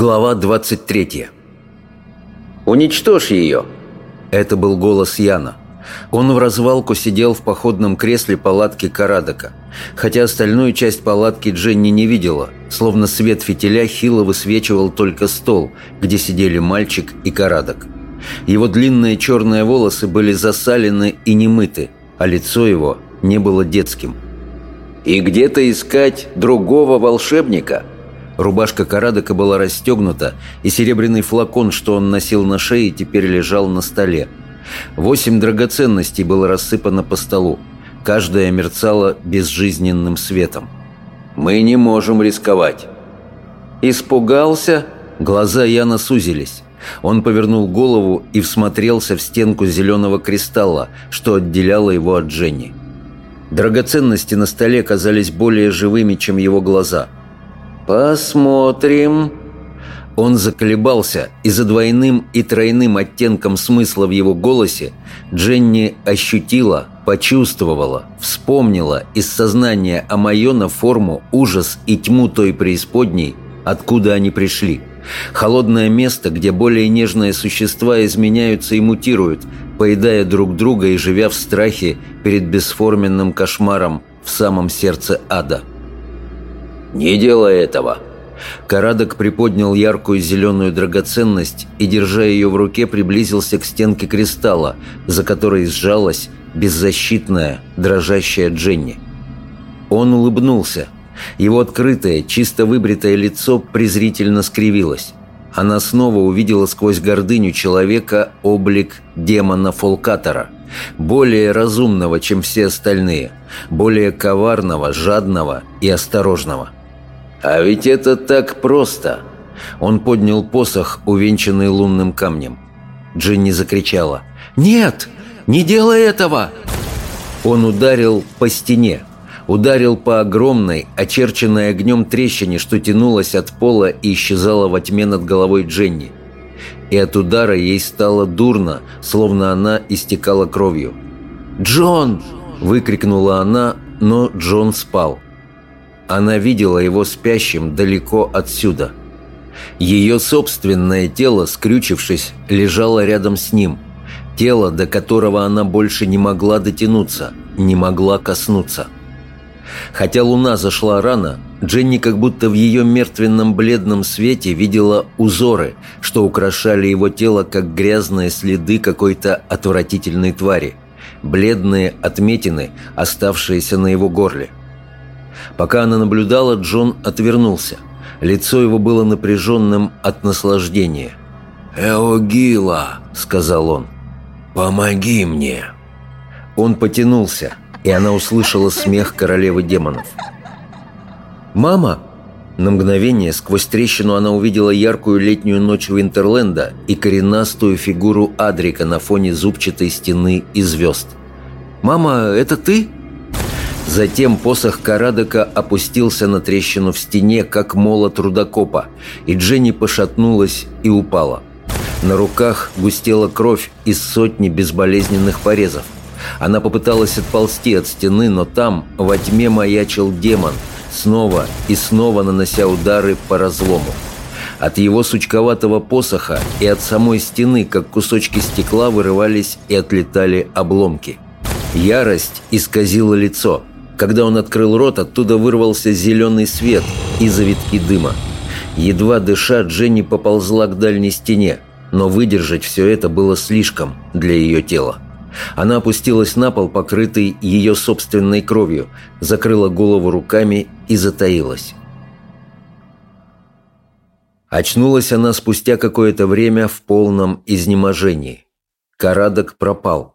Глава 23 «Уничтожь ее!» Это был голос Яна. Он в развалку сидел в походном кресле палатки Карадока, хотя остальную часть палатки Дженни не видела, словно свет фитиля хило высвечивал только стол, где сидели мальчик и Карадок. Его длинные черные волосы были засалены и немыты, а лицо его не было детским. «И где-то искать другого волшебника?» Рубашка Карадока была расстегнута, и серебряный флакон, что он носил на шее, теперь лежал на столе. Восемь драгоценностей было рассыпано по столу. Каждая мерцала безжизненным светом. «Мы не можем рисковать». «Испугался?» Глаза Яна сузились. Он повернул голову и всмотрелся в стенку зеленого кристалла, что отделяло его от Дженни. Драгоценности на столе казались более живыми, чем его глаза – «Посмотрим». Он заколебался, и за двойным и тройным оттенком смысла в его голосе Дженни ощутила, почувствовала, вспомнила из сознания Амайона форму, ужас и тьму той преисподней, откуда они пришли. Холодное место, где более нежные существа изменяются и мутируют, поедая друг друга и живя в страхе перед бесформенным кошмаром в самом сердце ада. «Не делай этого!» Карадок приподнял яркую зеленую драгоценность и, держа ее в руке, приблизился к стенке кристалла, за которой сжалась беззащитная, дрожащая Дженни. Он улыбнулся. Его открытое, чисто выбритое лицо презрительно скривилось. Она снова увидела сквозь гордыню человека облик демона Фолкатора, более разумного, чем все остальные, более коварного, жадного и осторожного – «А ведь это так просто!» Он поднял посох, увенчанный лунным камнем. Джинни закричала. «Нет! Не делай этого!» Он ударил по стене. Ударил по огромной, очерченной огнем трещине, что тянулась от пола и исчезала во тьме над головой Дженни. И от удара ей стало дурно, словно она истекала кровью. «Джон!» – выкрикнула она, но Джон спал. Она видела его спящим далеко отсюда. Ее собственное тело, скрючившись, лежало рядом с ним. Тело, до которого она больше не могла дотянуться, не могла коснуться. Хотя луна зашла рано, Дженни как будто в ее мертвенном бледном свете видела узоры, что украшали его тело, как грязные следы какой-то отвратительной твари. Бледные отметины, оставшиеся на его горле. Пока она наблюдала, Джон отвернулся. Лицо его было напряженным от наслаждения. «Эогила», — сказал он, — «помоги мне». Он потянулся, и она услышала смех королевы демонов. «Мама!» На мгновение сквозь трещину она увидела яркую летнюю ночь Винтерленда и коренастую фигуру Адрика на фоне зубчатой стены и звезд. «Мама, это ты?» Затем посох Карадока опустился на трещину в стене, как молот рудокопа, и Дженни пошатнулась и упала. На руках густела кровь из сотни безболезненных порезов. Она попыталась отползти от стены, но там во тьме маячил демон, снова и снова нанося удары по разлому. От его сучковатого посоха и от самой стены, как кусочки стекла, вырывались и отлетали обломки. Ярость исказила лицо – когда он открыл рот, оттуда вырвался зеленый свет и завитки дыма. Едва дыша, Дженни поползла к дальней стене, но выдержать все это было слишком для ее тела. Она опустилась на пол, покрытый ее собственной кровью, закрыла голову руками и затаилась. Очнулась она спустя какое-то время в полном изнеможении. Карадок пропал.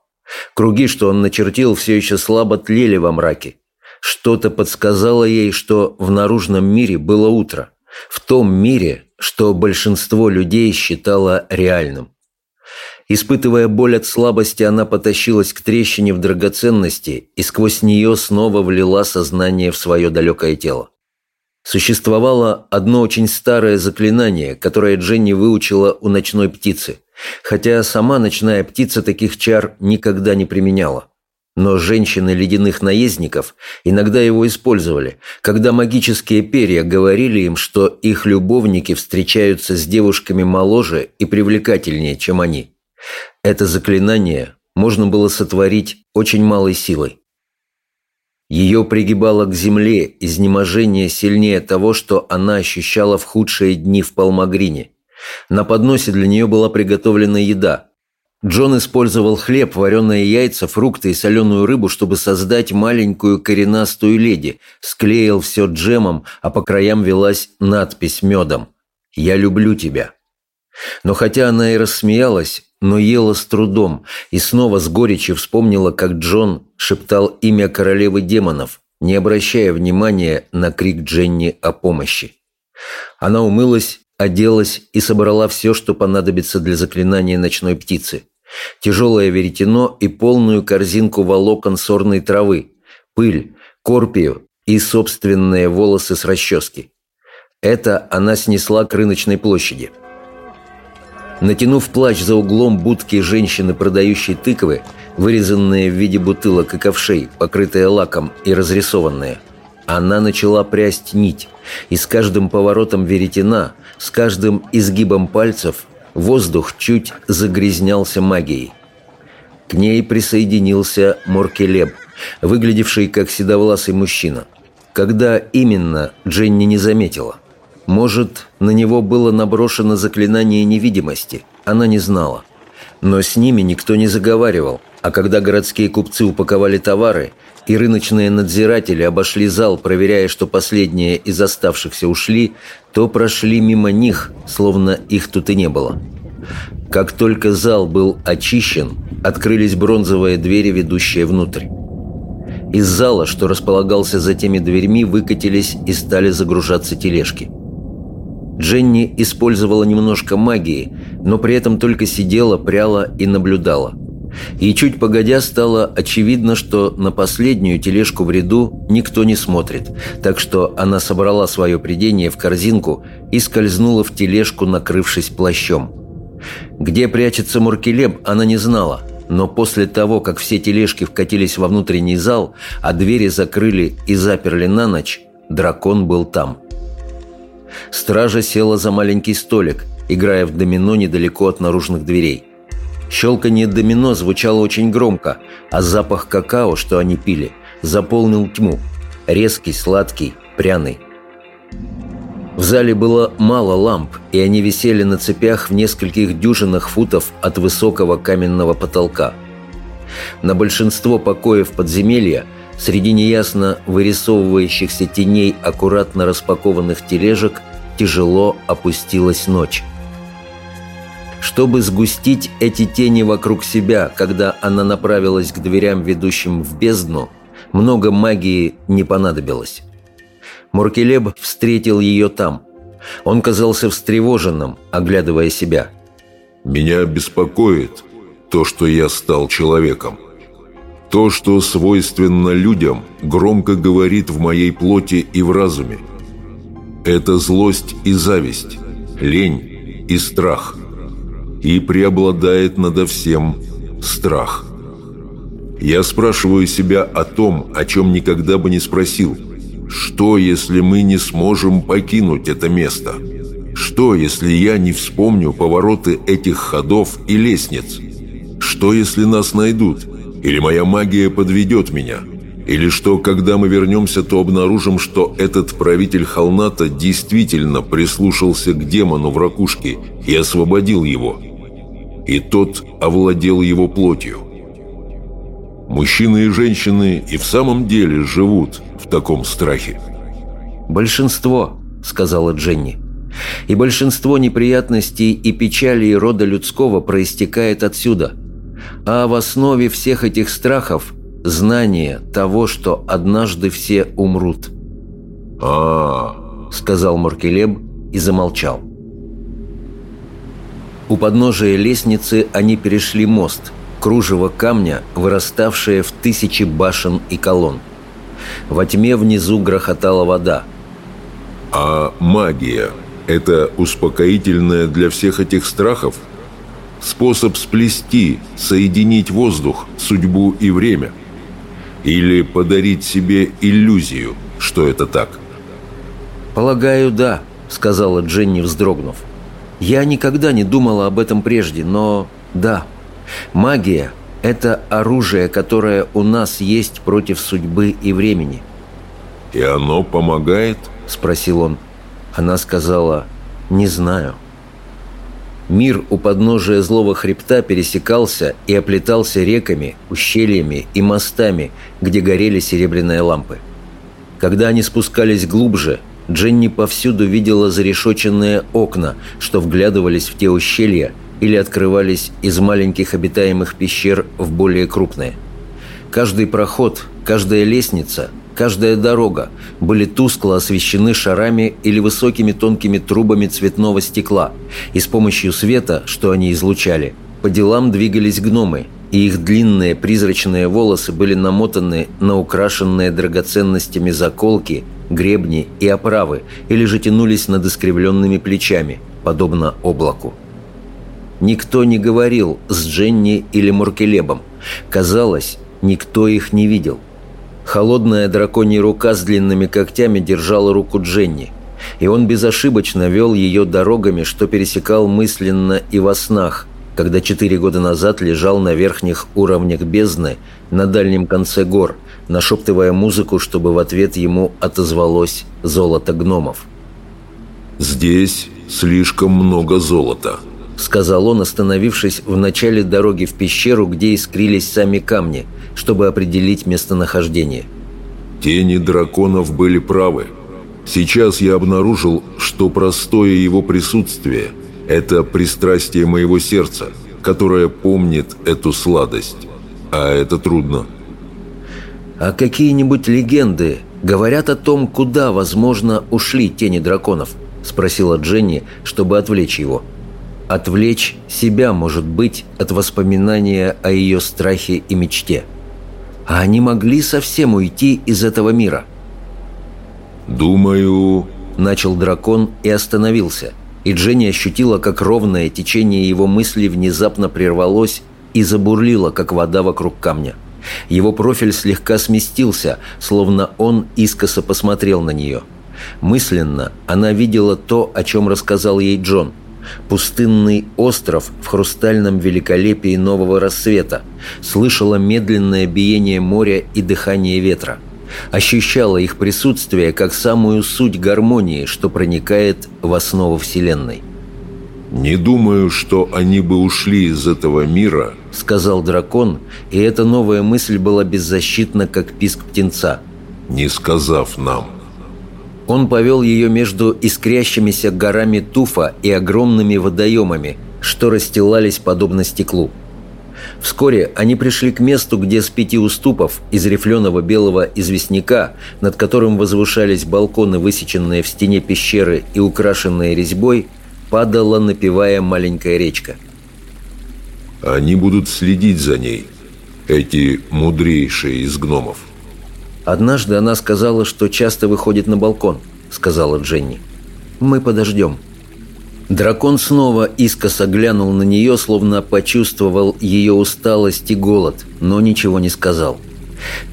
Круги, что он начертил, все еще слабо тлели во мраке. Что-то подсказало ей, что в наружном мире было утро. В том мире, что большинство людей считало реальным. Испытывая боль от слабости, она потащилась к трещине в драгоценности и сквозь нее снова влила сознание в свое далекое тело. Существовало одно очень старое заклинание, которое Дженни выучила у ночной птицы, хотя сама ночная птица таких чар никогда не применяла. Но женщины ледяных наездников иногда его использовали, когда магические перья говорили им, что их любовники встречаются с девушками моложе и привлекательнее, чем они. Это заклинание можно было сотворить очень малой силой. Ее пригибало к земле изнеможение сильнее того, что она ощущала в худшие дни в Палмагрине. На подносе для нее была приготовлена еда. Джон использовал хлеб, вареные яйца, фрукты и соленую рыбу, чтобы создать маленькую коренастую леди, склеил все джемом, а по краям велась надпись медом «Я люблю тебя». Но хотя она и рассмеялась, но ела с трудом и снова с горечью вспомнила, как Джон шептал имя королевы демонов, не обращая внимания на крик Дженни о помощи. Она умылась, оделась и собрала все, что понадобится для заклинания ночной птицы. Тяжелое веретено и полную корзинку волокон сорной травы, пыль, корпию и собственные волосы с расчески. Это она снесла к рыночной площади – Натянув плащ за углом будки женщины, продающей тыквы, вырезанные в виде бутылок и ковшей, покрытые лаком и разрисованные, она начала прясть нить, и с каждым поворотом веретена, с каждым изгибом пальцев воздух чуть загрязнялся магией. К ней присоединился Моркелеб, выглядевший как седовласый мужчина. Когда именно, Дженни не заметила. Может, на него было наброшено заклинание невидимости, она не знала. Но с ними никто не заговаривал, а когда городские купцы упаковали товары, и рыночные надзиратели обошли зал, проверяя, что последние из оставшихся ушли, то прошли мимо них, словно их тут и не было. Как только зал был очищен, открылись бронзовые двери, ведущие внутрь. Из зала, что располагался за теми дверьми, выкатились и стали загружаться тележки – Дженни использовала немножко магии, но при этом только сидела, пряла и наблюдала. И чуть погодя стало очевидно, что на последнюю тележку в ряду никто не смотрит, так что она собрала свое придение в корзинку и скользнула в тележку, накрывшись плащом. Где прячется Муркелеб, она не знала, но после того, как все тележки вкатились во внутренний зал, а двери закрыли и заперли на ночь, дракон был там – Стража села за маленький столик, играя в домино недалеко от наружных дверей. Щелканье домино звучало очень громко, а запах какао, что они пили, заполнил тьму. Резкий, сладкий, пряный. В зале было мало ламп, и они висели на цепях в нескольких дюжинах футов от высокого каменного потолка. На большинство покоев подземелья среди неясно вырисовывающихся теней аккуратно распакованных тележек – тяжело опустилась ночь. Чтобы сгустить эти тени вокруг себя, когда она направилась к дверям, ведущим в бездну, много магии не понадобилось. Муркелеб встретил ее там. Он казался встревоженным, оглядывая себя. «Меня беспокоит то, что я стал человеком. То, что свойственно людям, громко говорит в моей плоти и в разуме. Это злость и зависть, лень и страх. И преобладает надо всем страх. Я спрашиваю себя о том, о чем никогда бы не спросил. Что, если мы не сможем покинуть это место? Что, если я не вспомню повороты этих ходов и лестниц? Что, если нас найдут? Или моя магия подведет меня?» Или что, когда мы вернемся, то обнаружим, что этот правитель Халната действительно прислушался к демону в ракушке и освободил его. И тот овладел его плотью. Мужчины и женщины и в самом деле живут в таком страхе. «Большинство», — сказала Дженни. «И большинство неприятностей и печалей рода людского проистекает отсюда. А в основе всех этих страхов — знание того, что однажды все умрут. а, сказал Маркелеб и замолчал. У подножия лестницы они перешли мост, кружево камня, выраставшее в тысячи башен и колонн. Во тьме внизу грохотала вода. «А магия – это успокоительное для всех этих страхов? Способ сплести, соединить воздух, судьбу и время – Или подарить себе иллюзию, что это так? «Полагаю, да», — сказала Дженни, вздрогнув. «Я никогда не думала об этом прежде, но да, магия — это оружие, которое у нас есть против судьбы и времени». «И оно помогает?» — спросил он. Она сказала «Не знаю». Мир у подножия злого хребта пересекался и оплетался реками, ущельями и мостами, где горели серебряные лампы. Когда они спускались глубже, Дженни повсюду видела зарешоченные окна, что вглядывались в те ущелья или открывались из маленьких обитаемых пещер в более крупные. Каждый проход, каждая лестница – Каждая дорога были тускло освещены шарами или высокими тонкими трубами цветного стекла, и с помощью света, что они излучали, по делам двигались гномы, и их длинные призрачные волосы были намотаны на украшенные драгоценностями заколки, гребни и оправы, или же тянулись над искривленными плечами, подобно облаку. Никто не говорил с Дженни или Муркелебом. Казалось, никто их не видел – Холодная драконья рука с длинными когтями держала руку Дженни, и он безошибочно вел ее дорогами, что пересекал мысленно и во снах, когда четыре года назад лежал на верхних уровнях бездны на дальнем конце гор, нашептывая музыку, чтобы в ответ ему отозвалось золото гномов. «Здесь слишком много золота», — сказал он, остановившись в начале дороги в пещеру, где искрились сами камни, чтобы определить местонахождение. «Тени драконов были правы. Сейчас я обнаружил, что простое его присутствие – это пристрастие моего сердца, которое помнит эту сладость. А это трудно». «А какие-нибудь легенды говорят о том, куда, возможно, ушли тени драконов?» – спросила Дженни, чтобы отвлечь его – Отвлечь себя, может быть, от воспоминания о ее страхе и мечте. А они могли совсем уйти из этого мира. «Думаю...» – начал дракон и остановился. И Дженни ощутила, как ровное течение его мыслей внезапно прервалось и забурлило, как вода вокруг камня. Его профиль слегка сместился, словно он искоса посмотрел на нее. Мысленно она видела то, о чем рассказал ей Джон – пустынный остров в хрустальном великолепии нового рассвета, слышала медленное биение моря и дыхание ветра, ощущала их присутствие как самую суть гармонии, что проникает в основу Вселенной. «Не думаю, что они бы ушли из этого мира», — сказал дракон, и эта новая мысль была беззащитна, как писк птенца. «Не сказав нам». Он повел ее между искрящимися горами туфа и огромными водоемами, что расстилались подобно стеклу. Вскоре они пришли к месту, где с пяти уступов из рифленого белого известняка, над которым возвышались балконы, высеченные в стене пещеры и украшенные резьбой, падала, напевая маленькая речка. «Они будут следить за ней, эти мудрейшие из гномов», «Однажды она сказала, что часто выходит на балкон», — сказала Дженни. «Мы подождем». Дракон снова искоса глянул на нее, словно почувствовал ее усталость и голод, но ничего не сказал.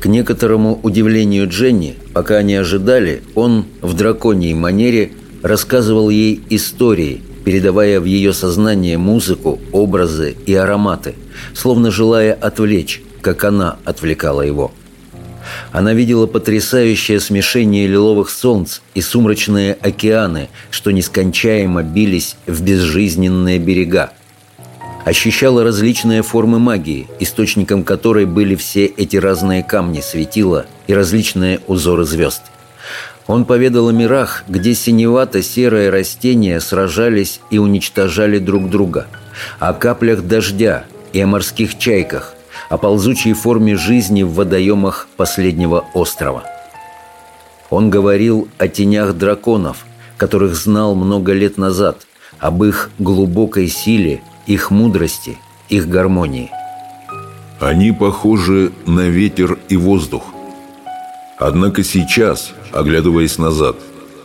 К некоторому удивлению Дженни, пока они ожидали, он в драконьей манере рассказывал ей истории, передавая в ее сознание музыку, образы и ароматы, словно желая отвлечь, как она отвлекала его. Она видела потрясающее смешение лиловых солнц и сумрачные океаны, что нескончаемо бились в безжизненные берега. Ощущала различные формы магии, источником которой были все эти разные камни светила и различные узоры звезд. Он поведал о мирах, где синевато-серые растения сражались и уничтожали друг друга, о каплях дождя и о морских чайках, о ползучей форме жизни в водоемах последнего острова. Он говорил о тенях драконов, которых знал много лет назад, об их глубокой силе, их мудрости, их гармонии. Они похожи на ветер и воздух. Однако сейчас, оглядываясь назад,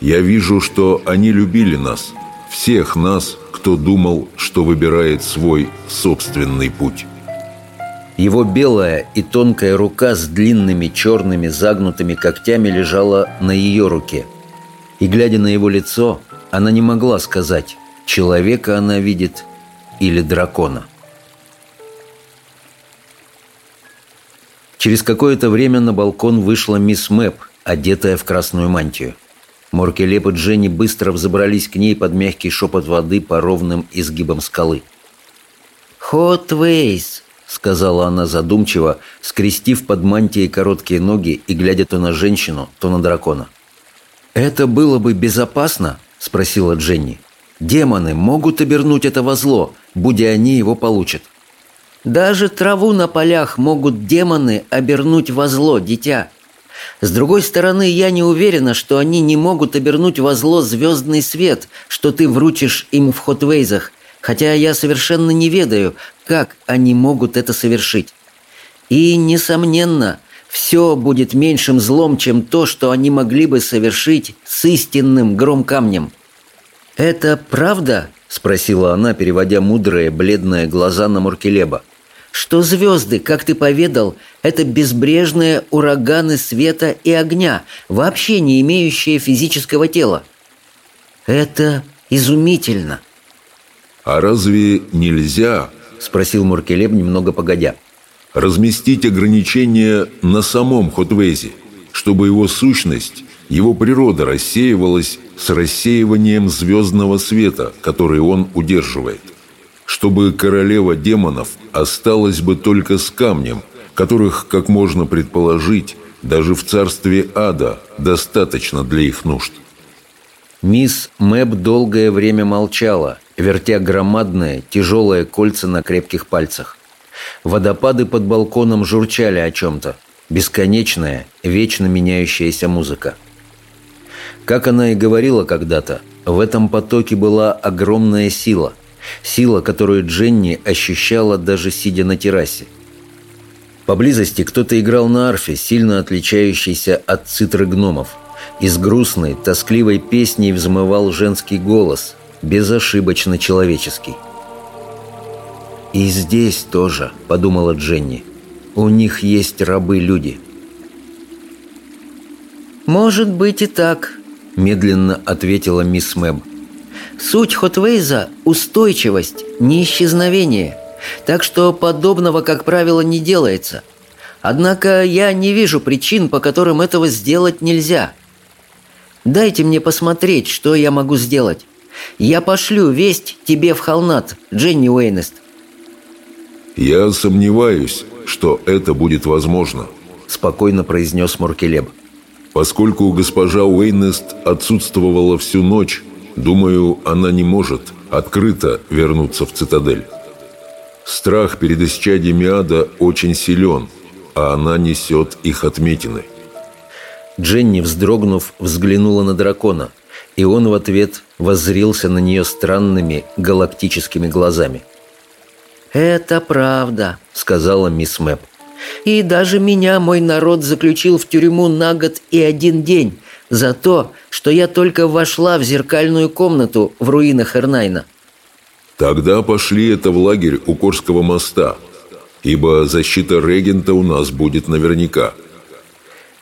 я вижу, что они любили нас, всех нас, кто думал, что выбирает свой собственный путь. Его белая и тонкая рука с длинными черными загнутыми когтями лежала на ее руке. И, глядя на его лицо, она не могла сказать, человека она видит или дракона. Через какое-то время на балкон вышла мисс Мэп, одетая в красную мантию. Моркелеп и Дженни быстро взобрались к ней под мягкий шепот воды по ровным изгибам скалы. «Хотвейс», — сказала она задумчиво, скрестив под мантией короткие ноги и глядя то на женщину, то на дракона. «Это было бы безопасно?» — спросила Дженни. «Демоны могут обернуть это во зло, будь они его получат». «Даже траву на полях могут демоны обернуть во зло, дитя. С другой стороны, я не уверена, что они не могут обернуть во зло звездный свет, что ты вручишь им в Хотвейзах, хотя я совершенно не ведаю, как они могут это совершить. И, несомненно, все будет меньшим злом, чем то, что они могли бы совершить с истинным громкамнем. «Это правда?» – спросила она, переводя мудрые, бледные глаза на Муркелеба. «Что звезды, как ты поведал, это безбрежные ураганы света и огня, вообще не имеющие физического тела?» «Это изумительно!» «А разве нельзя?» – спросил Муркелеб немного погодя разместить ограничения на самом Хотвезе, чтобы его сущность, его природа рассеивалась с рассеиванием звездного света, который он удерживает. Чтобы королева демонов осталась бы только с камнем, которых, как можно предположить, даже в царстве ада достаточно для их нужд. Мисс Мэб долгое время молчала, вертя громадные, тяжелые кольца на крепких пальцах. Водопады под балконом журчали о чем-то. Бесконечная, вечно меняющаяся музыка. Как она и говорила когда-то, в этом потоке была огромная сила. Сила, которую Дженни ощущала даже сидя на террасе. Поблизости кто-то играл на арфе, сильно отличающейся от цитры гномов. Из грустной, тоскливой песни взмывал женский голос, безошибочно человеческий. «И здесь тоже», — подумала Дженни. «У них есть рабы-люди». «Может быть и так», — медленно ответила мисс Мэб. «Суть Хотвейза — устойчивость, не исчезновение. Так что подобного, как правило, не делается. Однако я не вижу причин, по которым этого сделать нельзя. Дайте мне посмотреть, что я могу сделать. Я пошлю весть тебе в Холнат, Дженни Уэйнест. «Я сомневаюсь, что это будет возможно», – спокойно произнес Муркелеб. «Поскольку госпожа Уэйнест отсутствовала всю ночь, думаю, она не может открыто вернуться в цитадель. Страх перед исчадьями ада очень силен, а она несет их отметины». Дженни, вздрогнув, взглянула на дракона, и он в ответ воззрился на нее странными галактическими глазами – «Это правда», — сказала мисс Мэп. «И даже меня мой народ заключил в тюрьму на год и один день за то, что я только вошла в зеркальную комнату в руинах Эрнайна». «Тогда пошли это в лагерь у Корского моста, ибо защита регента у нас будет наверняка».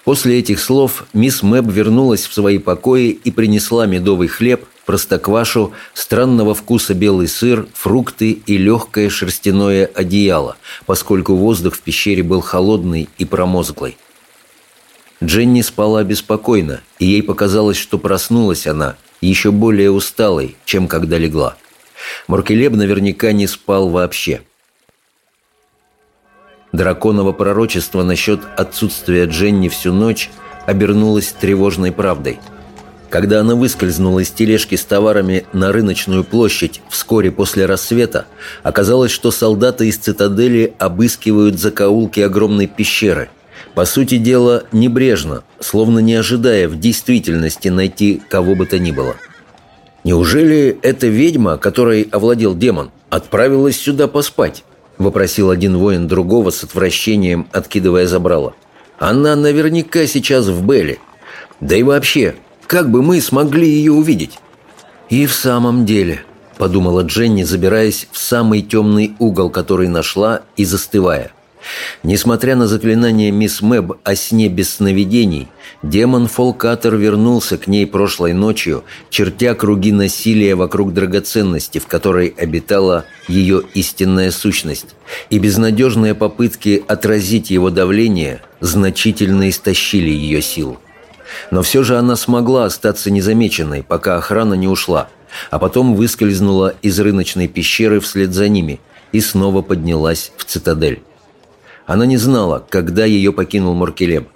После этих слов мисс Мэб вернулась в свои покои и принесла медовый хлеб, простоквашу, странного вкуса белый сыр, фрукты и легкое шерстяное одеяло, поскольку воздух в пещере был холодный и промозглый. Дженни спала беспокойно, и ей показалось, что проснулась она еще более усталой, чем когда легла. Маркелеб наверняка не спал вообще. Драконово пророчество насчет отсутствия Дженни всю ночь обернулось тревожной правдой – когда она выскользнула из тележки с товарами на рыночную площадь вскоре после рассвета, оказалось, что солдаты из цитадели обыскивают закоулки огромной пещеры. По сути дела, небрежно, словно не ожидая в действительности найти кого бы то ни было. «Неужели эта ведьма, которой овладел демон, отправилась сюда поспать?» – вопросил один воин другого с отвращением, откидывая забрало. «Она наверняка сейчас в Белле. Да и вообще, как бы мы смогли ее увидеть?» «И в самом деле», — подумала Дженни, забираясь в самый темный угол, который нашла, и застывая. Несмотря на заклинание мисс Мэб о сне без сновидений, демон Фолкатер вернулся к ней прошлой ночью, чертя круги насилия вокруг драгоценности, в которой обитала ее истинная сущность, и безнадежные попытки отразить его давление значительно истощили ее сил. Но все же она смогла остаться незамеченной, пока охрана не ушла, а потом выскользнула из рыночной пещеры вслед за ними и снова поднялась в цитадель. Она не знала, когда ее покинул Моркелеб.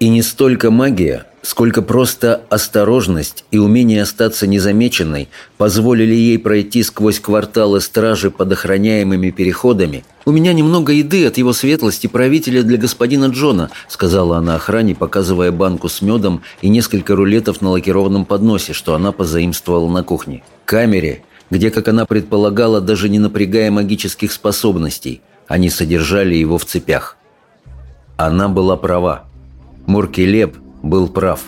И не столько магия, сколько просто осторожность и умение остаться незамеченной позволили ей пройти сквозь кварталы стражи под охраняемыми переходами. «У меня немного еды от его светлости правителя для господина Джона», сказала она охране, показывая банку с медом и несколько рулетов на лакированном подносе, что она позаимствовала на кухне. Камере, где, как она предполагала, даже не напрягая магических способностей, они содержали его в цепях. Она была права. Муркелеп был прав.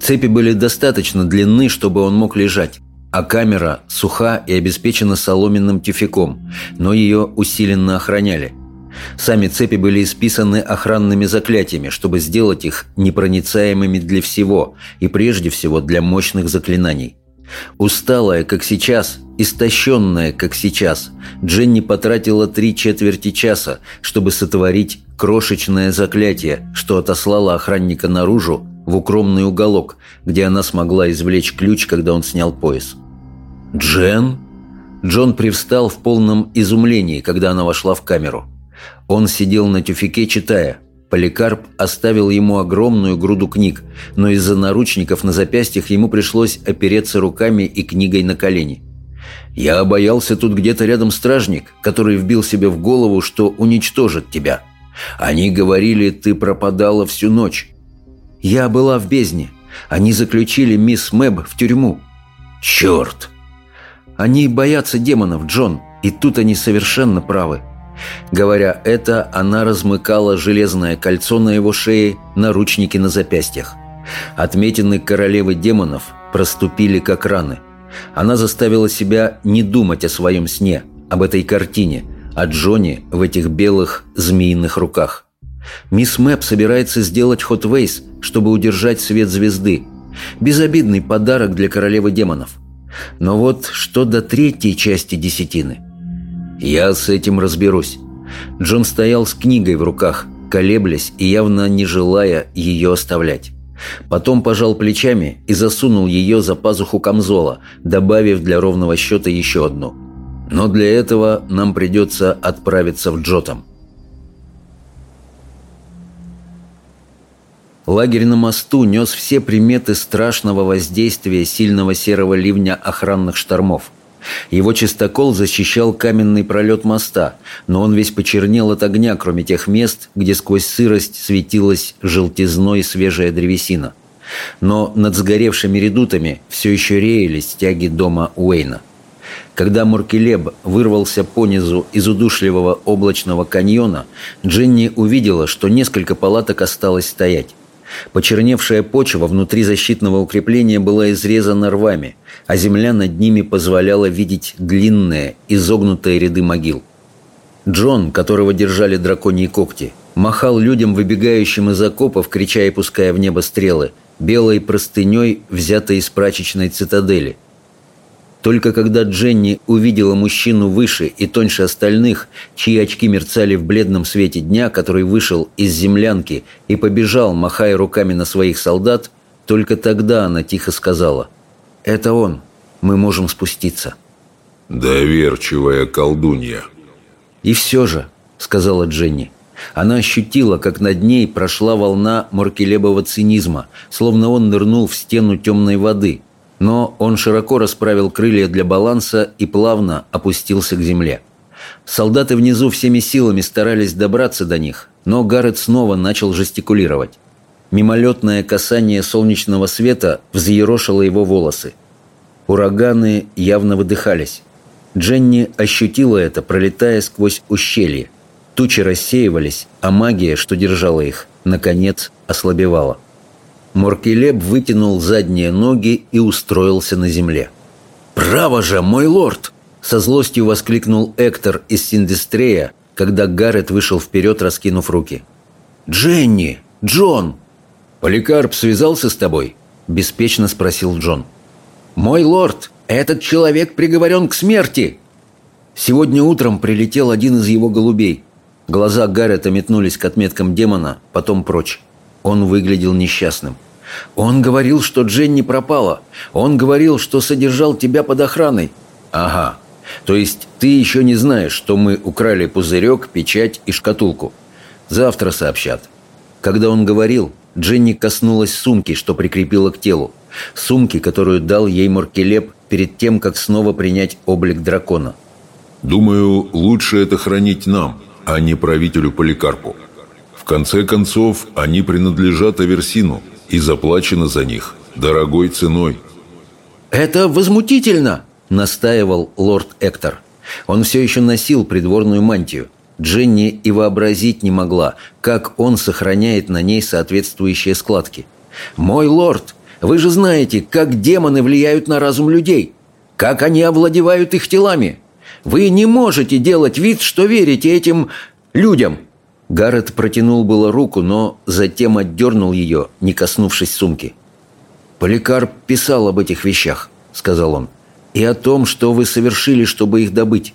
Цепи были достаточно длинны, чтобы он мог лежать, а камера суха и обеспечена соломенным тюфяком, но ее усиленно охраняли. Сами цепи были исписаны охранными заклятиями, чтобы сделать их непроницаемыми для всего и прежде всего для мощных заклинаний. Усталая, как сейчас, истощенная, как сейчас, Дженни потратила три четверти часа, чтобы сотворить крошечное заклятие, что отослало охранника наружу в укромный уголок, где она смогла извлечь ключ, когда он снял пояс. «Джен?» Джон привстал в полном изумлении, когда она вошла в камеру. Он сидел на тюфике, читая – Поликарп оставил ему огромную груду книг, но из-за наручников на запястьях ему пришлось опереться руками и книгой на колени. «Я боялся тут где-то рядом стражник, который вбил себе в голову, что уничтожит тебя. Они говорили, ты пропадала всю ночь. Я была в бездне. Они заключили мисс Мэб в тюрьму. Черт! Они боятся демонов, Джон, и тут они совершенно правы. Говоря это, она размыкала железное кольцо на его шее, наручники на запястьях. Отметины королевы демонов проступили как раны. Она заставила себя не думать о своем сне, об этой картине, о Джоне в этих белых змеиных руках. Мисс Мэп собирается сделать хот-вейс, чтобы удержать свет звезды. Безобидный подарок для королевы демонов. Но вот что до третьей части десятины – «Я с этим разберусь». Джон стоял с книгой в руках, колеблясь и явно не желая ее оставлять. Потом пожал плечами и засунул ее за пазуху камзола, добавив для ровного счета еще одну. Но для этого нам придется отправиться в Джотом. Лагерь на мосту нес все приметы страшного воздействия сильного серого ливня охранных штормов – его чистокол защищал каменный пролет моста, но он весь почернел от огня, кроме тех мест, где сквозь сырость светилась желтизной свежая древесина. Но над сгоревшими редутами все еще реялись стяги дома Уэйна. Когда Муркелеб вырвался понизу из удушливого облачного каньона, Дженни увидела, что несколько палаток осталось стоять. Почерневшая почва внутри защитного укрепления была изрезана рвами, а земля над ними позволяла видеть длинные, изогнутые ряды могил. Джон, которого держали драконьи когти, махал людям, выбегающим из окопов, крича и пуская в небо стрелы, белой простыней, взятой из прачечной цитадели – только когда Дженни увидела мужчину выше и тоньше остальных, чьи очки мерцали в бледном свете дня, который вышел из землянки и побежал, махая руками на своих солдат, только тогда она тихо сказала «Это он. Мы можем спуститься». «Доверчивая колдунья». «И все же», — сказала Дженни, она ощутила, как над ней прошла волна моркелебового цинизма, словно он нырнул в стену темной воды, но он широко расправил крылья для баланса и плавно опустился к земле. Солдаты внизу всеми силами старались добраться до них, но Гаррет снова начал жестикулировать. Мимолетное касание солнечного света взъерошило его волосы. Ураганы явно выдыхались. Дженни ощутила это, пролетая сквозь ущелье. Тучи рассеивались, а магия, что держала их, наконец ослабевала. Моркелеб вытянул задние ноги и устроился на земле. «Право же, мой лорд!» Со злостью воскликнул Эктор из Синдестрея, когда Гаррет вышел вперед, раскинув руки. «Дженни! Джон!» «Поликарп связался с тобой?» – беспечно спросил Джон. «Мой лорд, этот человек приговорен к смерти!» Сегодня утром прилетел один из его голубей. Глаза Гаррета метнулись к отметкам демона, потом прочь. Он выглядел несчастным. «Он говорил, что Дженни пропала. Он говорил, что содержал тебя под охраной». «Ага. То есть ты еще не знаешь, что мы украли пузырек, печать и шкатулку. Завтра сообщат». Когда он говорил, Дженни коснулась сумки, что прикрепила к телу. Сумки, которую дал ей Моркелеп перед тем, как снова принять облик дракона. «Думаю, лучше это хранить нам, а не правителю Поликарпу. В конце концов, они принадлежат Аверсину и заплачены за них дорогой ценой». «Это возмутительно!» – настаивал лорд Эктор. Он все еще носил придворную мантию. Дженни и вообразить не могла, как он сохраняет на ней соответствующие складки. «Мой лорд, вы же знаете, как демоны влияют на разум людей, как они овладевают их телами. Вы не можете делать вид, что верите этим людям». Гаррет протянул было руку, но затем отдернул ее, не коснувшись сумки. «Поликарп писал об этих вещах», — сказал он, — «и о том, что вы совершили, чтобы их добыть.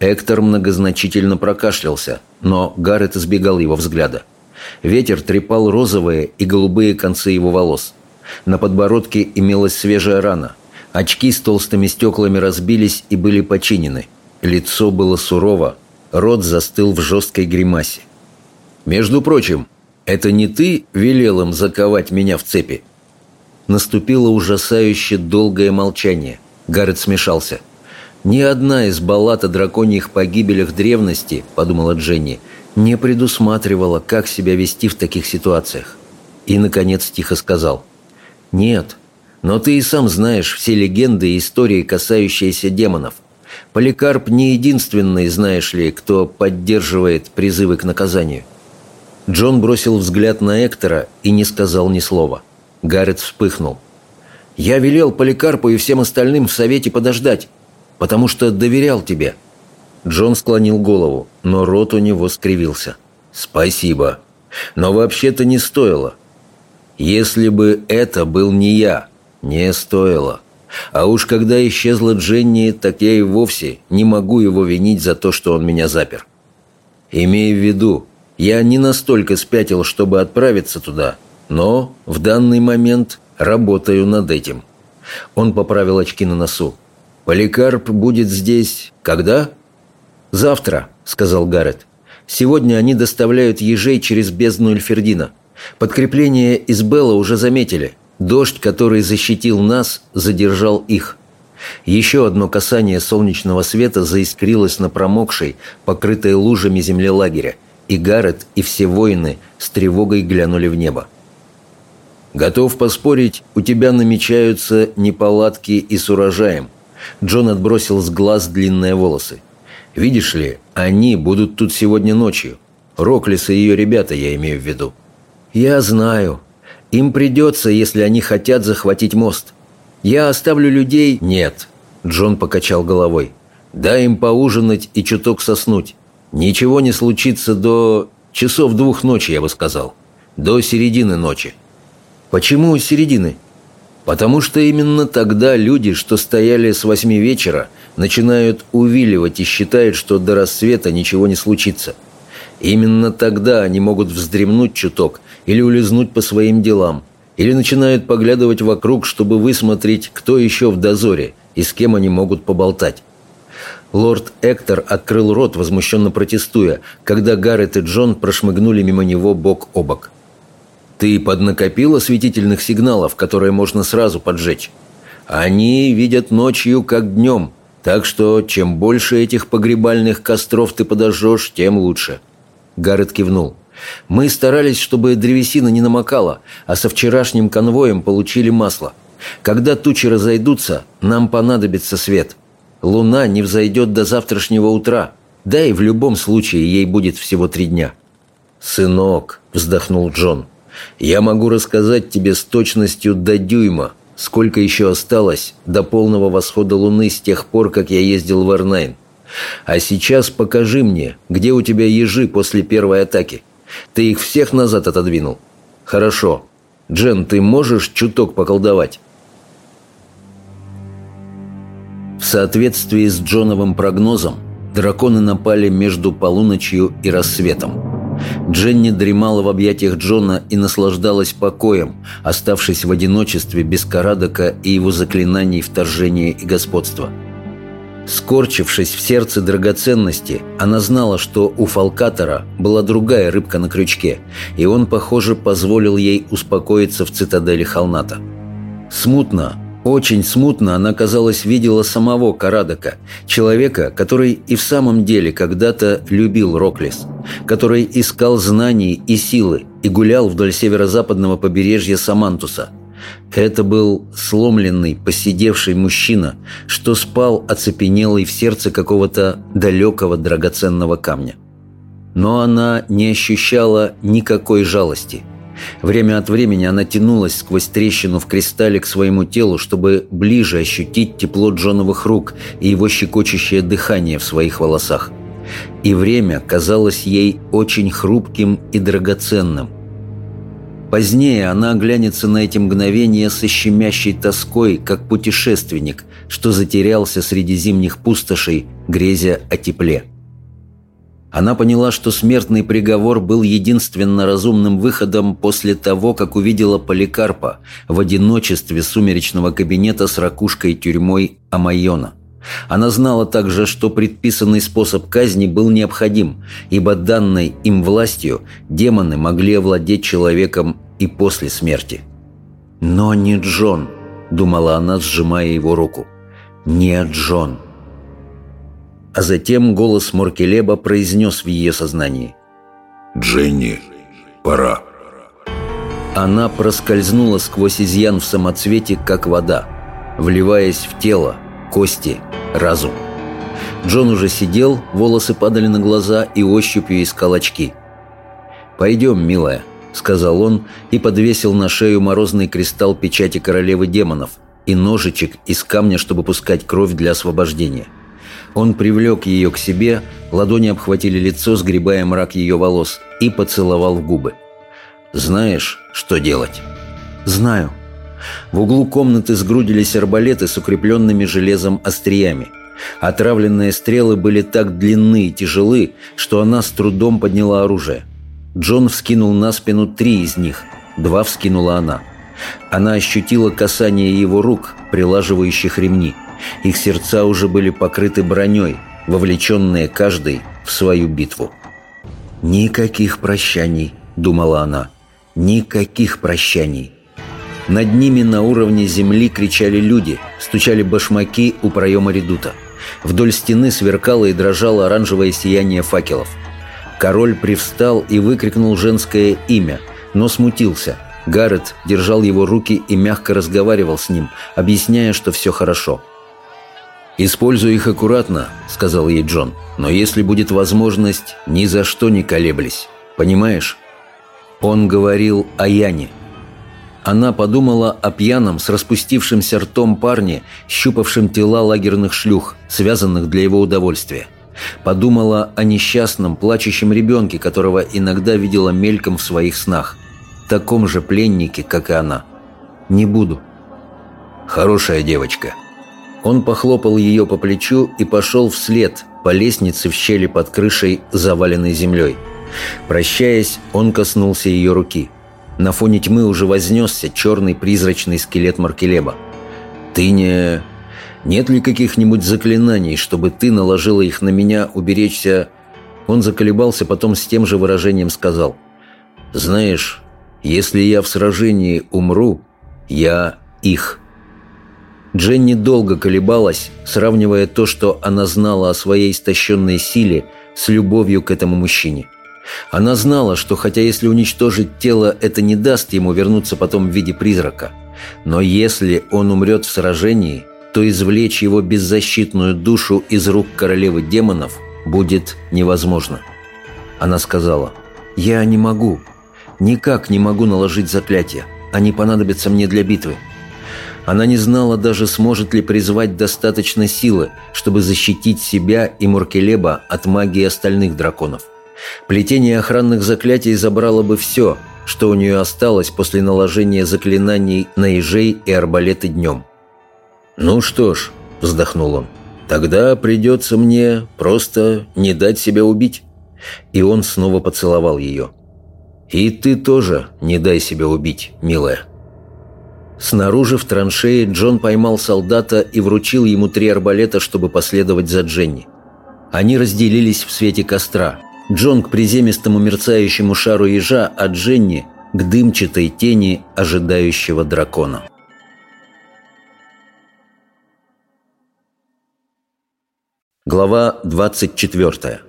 Эктор многозначительно прокашлялся, но Гаррет избегал его взгляда. Ветер трепал розовые и голубые концы его волос. На подбородке имелась свежая рана. Очки с толстыми стеклами разбились и были починены. Лицо было сурово, рот застыл в жесткой гримасе. «Между прочим, это не ты велел им заковать меня в цепи?» Наступило ужасающе долгое молчание. Гаррет смешался – «Ни одна из баллад о драконьих погибелях древности, — подумала Дженни, — не предусматривала, как себя вести в таких ситуациях». И, наконец, тихо сказал. «Нет, но ты и сам знаешь все легенды и истории, касающиеся демонов. Поликарп не единственный, знаешь ли, кто поддерживает призывы к наказанию». Джон бросил взгляд на Эктора и не сказал ни слова. Гаррет вспыхнул. «Я велел Поликарпу и всем остальным в совете подождать потому что доверял тебе». Джон склонил голову, но рот у него скривился. «Спасибо. Но вообще-то не стоило. Если бы это был не я, не стоило. А уж когда исчезла Дженни, так я и вовсе не могу его винить за то, что он меня запер. Имея в виду, я не настолько спятил, чтобы отправиться туда, но в данный момент работаю над этим». Он поправил очки на носу. «Поликарп будет здесь когда?» «Завтра», — сказал Гаррет. «Сегодня они доставляют ежей через бездну Эльфердина. Подкрепление из Белла уже заметили. Дождь, который защитил нас, задержал их». Еще одно касание солнечного света заискрилось на промокшей, покрытой лужами земле лагеря, и Гаррет, и все воины с тревогой глянули в небо. «Готов поспорить, у тебя намечаются неполадки и с урожаем», Джон отбросил с глаз длинные волосы. «Видишь ли, они будут тут сегодня ночью. Роклис и ее ребята, я имею в виду». «Я знаю. Им придется, если они хотят захватить мост. Я оставлю людей...» «Нет», — Джон покачал головой. «Дай им поужинать и чуток соснуть. Ничего не случится до... часов двух ночи, я бы сказал. До середины ночи». «Почему середины?» Потому что именно тогда люди, что стояли с восьми вечера, начинают увиливать и считают, что до рассвета ничего не случится. Именно тогда они могут вздремнуть чуток или улизнуть по своим делам, или начинают поглядывать вокруг, чтобы высмотреть, кто еще в дозоре и с кем они могут поболтать. Лорд Эктор открыл рот, возмущенно протестуя, когда Гаррет и Джон прошмыгнули мимо него бок о бок. Ты поднакопил осветительных сигналов, которые можно сразу поджечь. Они видят ночью, как днем, так что чем больше этих погребальных костров ты подожжешь, тем лучше». Гаррет кивнул. «Мы старались, чтобы древесина не намокала, а со вчерашним конвоем получили масло. Когда тучи разойдутся, нам понадобится свет. Луна не взойдет до завтрашнего утра, да и в любом случае ей будет всего три дня». «Сынок», — вздохнул Джон, — я могу рассказать тебе с точностью до дюйма, сколько еще осталось до полного восхода Луны с тех пор, как я ездил в Арнайн. А сейчас покажи мне, где у тебя ежи после первой атаки. Ты их всех назад отодвинул? Хорошо. Джен, ты можешь чуток поколдовать?» В соответствии с Джоновым прогнозом, драконы напали между полуночью и рассветом. Дженни дремала в объятиях Джона и наслаждалась покоем, оставшись в одиночестве без Карадока и его заклинаний вторжения и господства. Скорчившись в сердце драгоценности, она знала, что у Фалкатора была другая рыбка на крючке, и он, похоже, позволил ей успокоиться в цитадели Халната. Смутно, очень смутно она, казалось, видела самого Карадока, человека, который и в самом деле когда-то любил Роклис, который искал знаний и силы и гулял вдоль северо-западного побережья Самантуса – это был сломленный, посидевший мужчина, что спал оцепенелый в сердце какого-то далекого драгоценного камня. Но она не ощущала никакой жалости. Время от времени она тянулась сквозь трещину в кристалле к своему телу, чтобы ближе ощутить тепло Джоновых рук и его щекочущее дыхание в своих волосах. И время казалось ей очень хрупким и драгоценным – Позднее она оглянется на эти мгновения со щемящей тоской, как путешественник, что затерялся среди зимних пустошей, грезя о тепле. Она поняла, что смертный приговор был единственно разумным выходом после того, как увидела Поликарпа в одиночестве сумеречного кабинета с ракушкой тюрьмой Амайона. Она знала также, что предписанный способ казни был необходим, ибо данной им властью демоны могли овладеть человеком и после смерти. «Но не Джон», — думала она, сжимая его руку. «Не Джон». А затем голос Моркелеба произнес в ее сознании. «Дженни, пора». Она проскользнула сквозь изъян в самоцвете, как вода, вливаясь в тело, кости, разум. Джон уже сидел, волосы падали на глаза и ощупью искал очки. «Пойдем, милая», — сказал он и подвесил на шею морозный кристалл печати королевы демонов и ножичек из камня, чтобы пускать кровь для освобождения. Он привлек ее к себе, ладони обхватили лицо, сгребая мрак ее волос, и поцеловал в губы. «Знаешь, что делать?» «Знаю», в углу комнаты сгрудились арбалеты с укрепленными железом остриями. Отравленные стрелы были так длинны и тяжелы, что она с трудом подняла оружие. Джон вскинул на спину три из них, два вскинула она. Она ощутила касание его рук, прилаживающих ремни. Их сердца уже были покрыты броней, вовлеченные каждый в свою битву. «Никаких прощаний», — думала она, — «никаких прощаний». Над ними на уровне земли кричали люди, стучали башмаки у проема редута. Вдоль стены сверкало и дрожало оранжевое сияние факелов. Король привстал и выкрикнул женское имя, но смутился. Гаррет держал его руки и мягко разговаривал с ним, объясняя, что все хорошо. «Используй их аккуратно», — сказал ей Джон. «Но если будет возможность, ни за что не колеблись. Понимаешь?» Он говорил о Яне — она подумала о пьяном с распустившимся ртом парне, щупавшем тела лагерных шлюх, связанных для его удовольствия. Подумала о несчастном, плачущем ребенке, которого иногда видела мельком в своих снах. Таком же пленнике, как и она. «Не буду». «Хорошая девочка». Он похлопал ее по плечу и пошел вслед по лестнице в щели под крышей, заваленной землей. Прощаясь, он коснулся ее руки – на фоне тьмы уже вознесся черный призрачный скелет Маркелеба. «Ты не... Нет ли каких-нибудь заклинаний, чтобы ты наложила их на меня уберечься...» Он заколебался, потом с тем же выражением сказал. «Знаешь, если я в сражении умру, я их». Дженни долго колебалась, сравнивая то, что она знала о своей истощенной силе, с любовью к этому мужчине – она знала, что хотя если уничтожить тело, это не даст ему вернуться потом в виде призрака. Но если он умрет в сражении, то извлечь его беззащитную душу из рук королевы демонов будет невозможно. Она сказала, «Я не могу, никак не могу наложить заклятие. Они понадобятся мне для битвы». Она не знала даже, сможет ли призвать достаточно силы, чтобы защитить себя и Муркелеба от магии остальных драконов. Плетение охранных заклятий забрало бы все, что у нее осталось после наложения заклинаний на ежей и арбалеты днем. «Ну что ж», — вздохнул он, — «тогда придется мне просто не дать себя убить». И он снова поцеловал ее. «И ты тоже не дай себя убить, милая». Снаружи в траншее Джон поймал солдата и вручил ему три арбалета, чтобы последовать за Дженни. Они разделились в свете костра. Джон к приземистому мерцающему шару ежа, а Дженни к дымчатой тени ожидающего дракона. Глава 24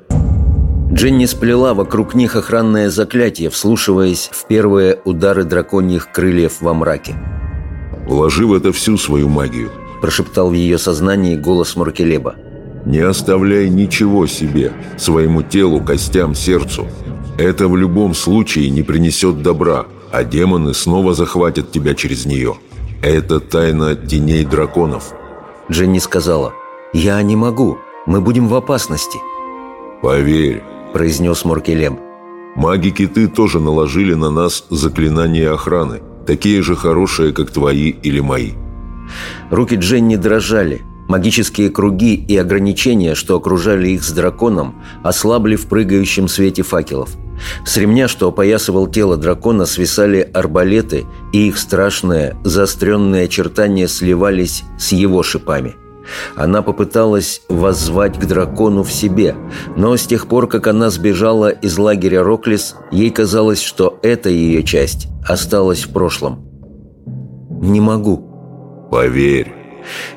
Дженни сплела вокруг них охранное заклятие, вслушиваясь в первые удары драконьих крыльев во мраке. «Вложи в это всю свою магию», – прошептал в ее сознании голос Маркелеба. «Не оставляй ничего себе, своему телу, костям, сердцу. Это в любом случае не принесет добра, а демоны снова захватят тебя через нее. Это тайна теней драконов». Дженни сказала, «Я не могу, мы будем в опасности». «Поверь, – произнес Моркелем. «Маги-киты тоже наложили на нас заклинания охраны, такие же хорошие, как твои или мои». Руки Дженни дрожали. Магические круги и ограничения, что окружали их с драконом, ослабли в прыгающем свете факелов. С ремня, что опоясывал тело дракона, свисали арбалеты, и их страшные, заостренные очертания сливались с его шипами. Она попыталась воззвать к дракону в себе, но с тех пор, как она сбежала из лагеря Роклис, ей казалось, что эта ее часть осталась в прошлом. «Не могу». «Поверь».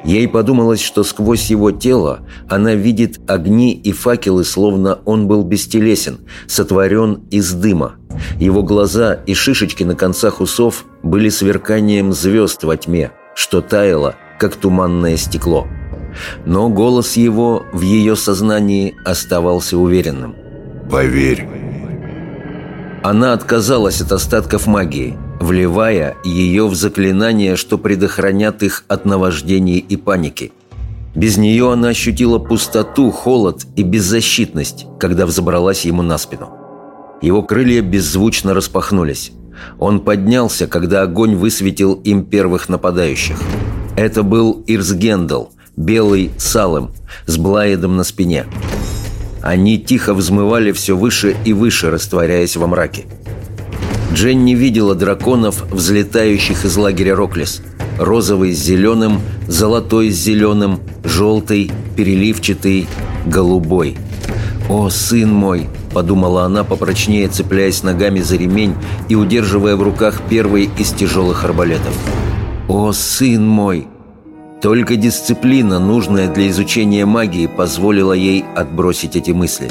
Ей подумалось, что сквозь его тело она видит огни и факелы, словно он был бестелесен, сотворен из дыма. Его глаза и шишечки на концах усов были сверканием звезд во тьме, что таяло, как туманное стекло но голос его в ее сознании оставался уверенным. «Поверь». Она отказалась от остатков магии, вливая ее в заклинания, что предохранят их от наваждений и паники. Без нее она ощутила пустоту, холод и беззащитность, когда взобралась ему на спину. Его крылья беззвучно распахнулись. Он поднялся, когда огонь высветил им первых нападающих. Это был Ирсгендал, белый салым, с блаедом на спине. Они тихо взмывали все выше и выше, растворяясь во мраке. Дженни видела драконов, взлетающих из лагеря Роклес. Розовый с зеленым, золотой с зеленым, желтый, переливчатый, голубой. «О, сын мой!» – подумала она, попрочнее цепляясь ногами за ремень и удерживая в руках первый из тяжелых арбалетов. «О, сын мой!» Только дисциплина, нужная для изучения магии, позволила ей отбросить эти мысли.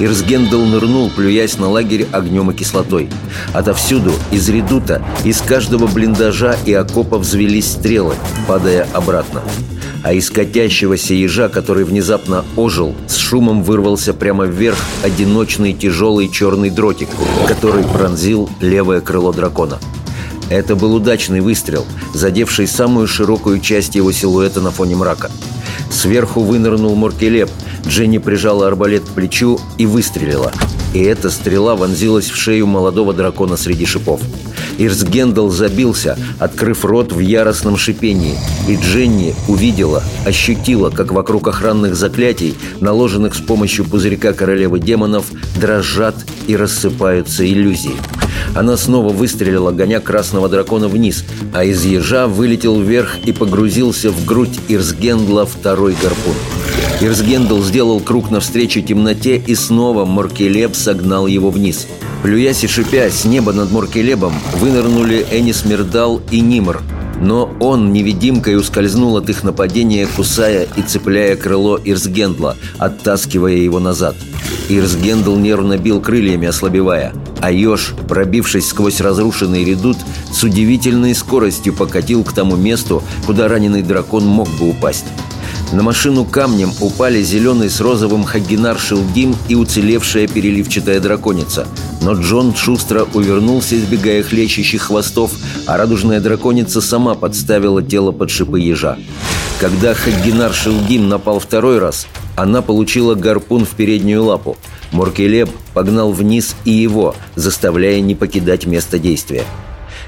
Ирсгендел нырнул, плюясь на лагерь огнем и кислотой. Отовсюду, из редута, из каждого блиндажа и окопа взвелись стрелы, падая обратно. А из катящегося ежа, который внезапно ожил, с шумом вырвался прямо вверх одиночный тяжелый черный дротик, который пронзил левое крыло дракона. Это был удачный выстрел, задевший самую широкую часть его силуэта на фоне мрака. Сверху вынырнул Моркелеп. Дженни прижала арбалет к плечу и выстрелила. И эта стрела вонзилась в шею молодого дракона среди шипов. Ирсгендал забился, открыв рот в яростном шипении, и Дженни увидела, ощутила, как вокруг охранных заклятий, наложенных с помощью пузырька королевы демонов, дрожат и рассыпаются иллюзии. Она снова выстрелила, гоня красного дракона вниз, а из ежа вылетел вверх и погрузился в грудь Ирсгендла второй гарпун. Ирсгендл сделал круг навстречу темноте, и снова Моркелеб согнал его вниз. Плюясь и шипя, с неба над Моркелебом вынырнули Энис Мирдал и Нимр – но он невидимкой ускользнул от их нападения, кусая и цепляя крыло Ирсгендла, оттаскивая его назад. Ирсгендл нервно бил крыльями, ослабевая, а еж, пробившись сквозь разрушенный редут, с удивительной скоростью покатил к тому месту, куда раненый дракон мог бы упасть. На машину камнем упали зеленый с розовым Хагинар Шилдим и уцелевшая переливчатая драконица, Но Джон шустро увернулся, избегая хлещущих хвостов, а радужная драконица сама подставила тело под шипы ежа. Когда Хаггинар Шилдим напал второй раз, она получила гарпун в переднюю лапу. Моркелеб погнал вниз и его, заставляя не покидать место действия.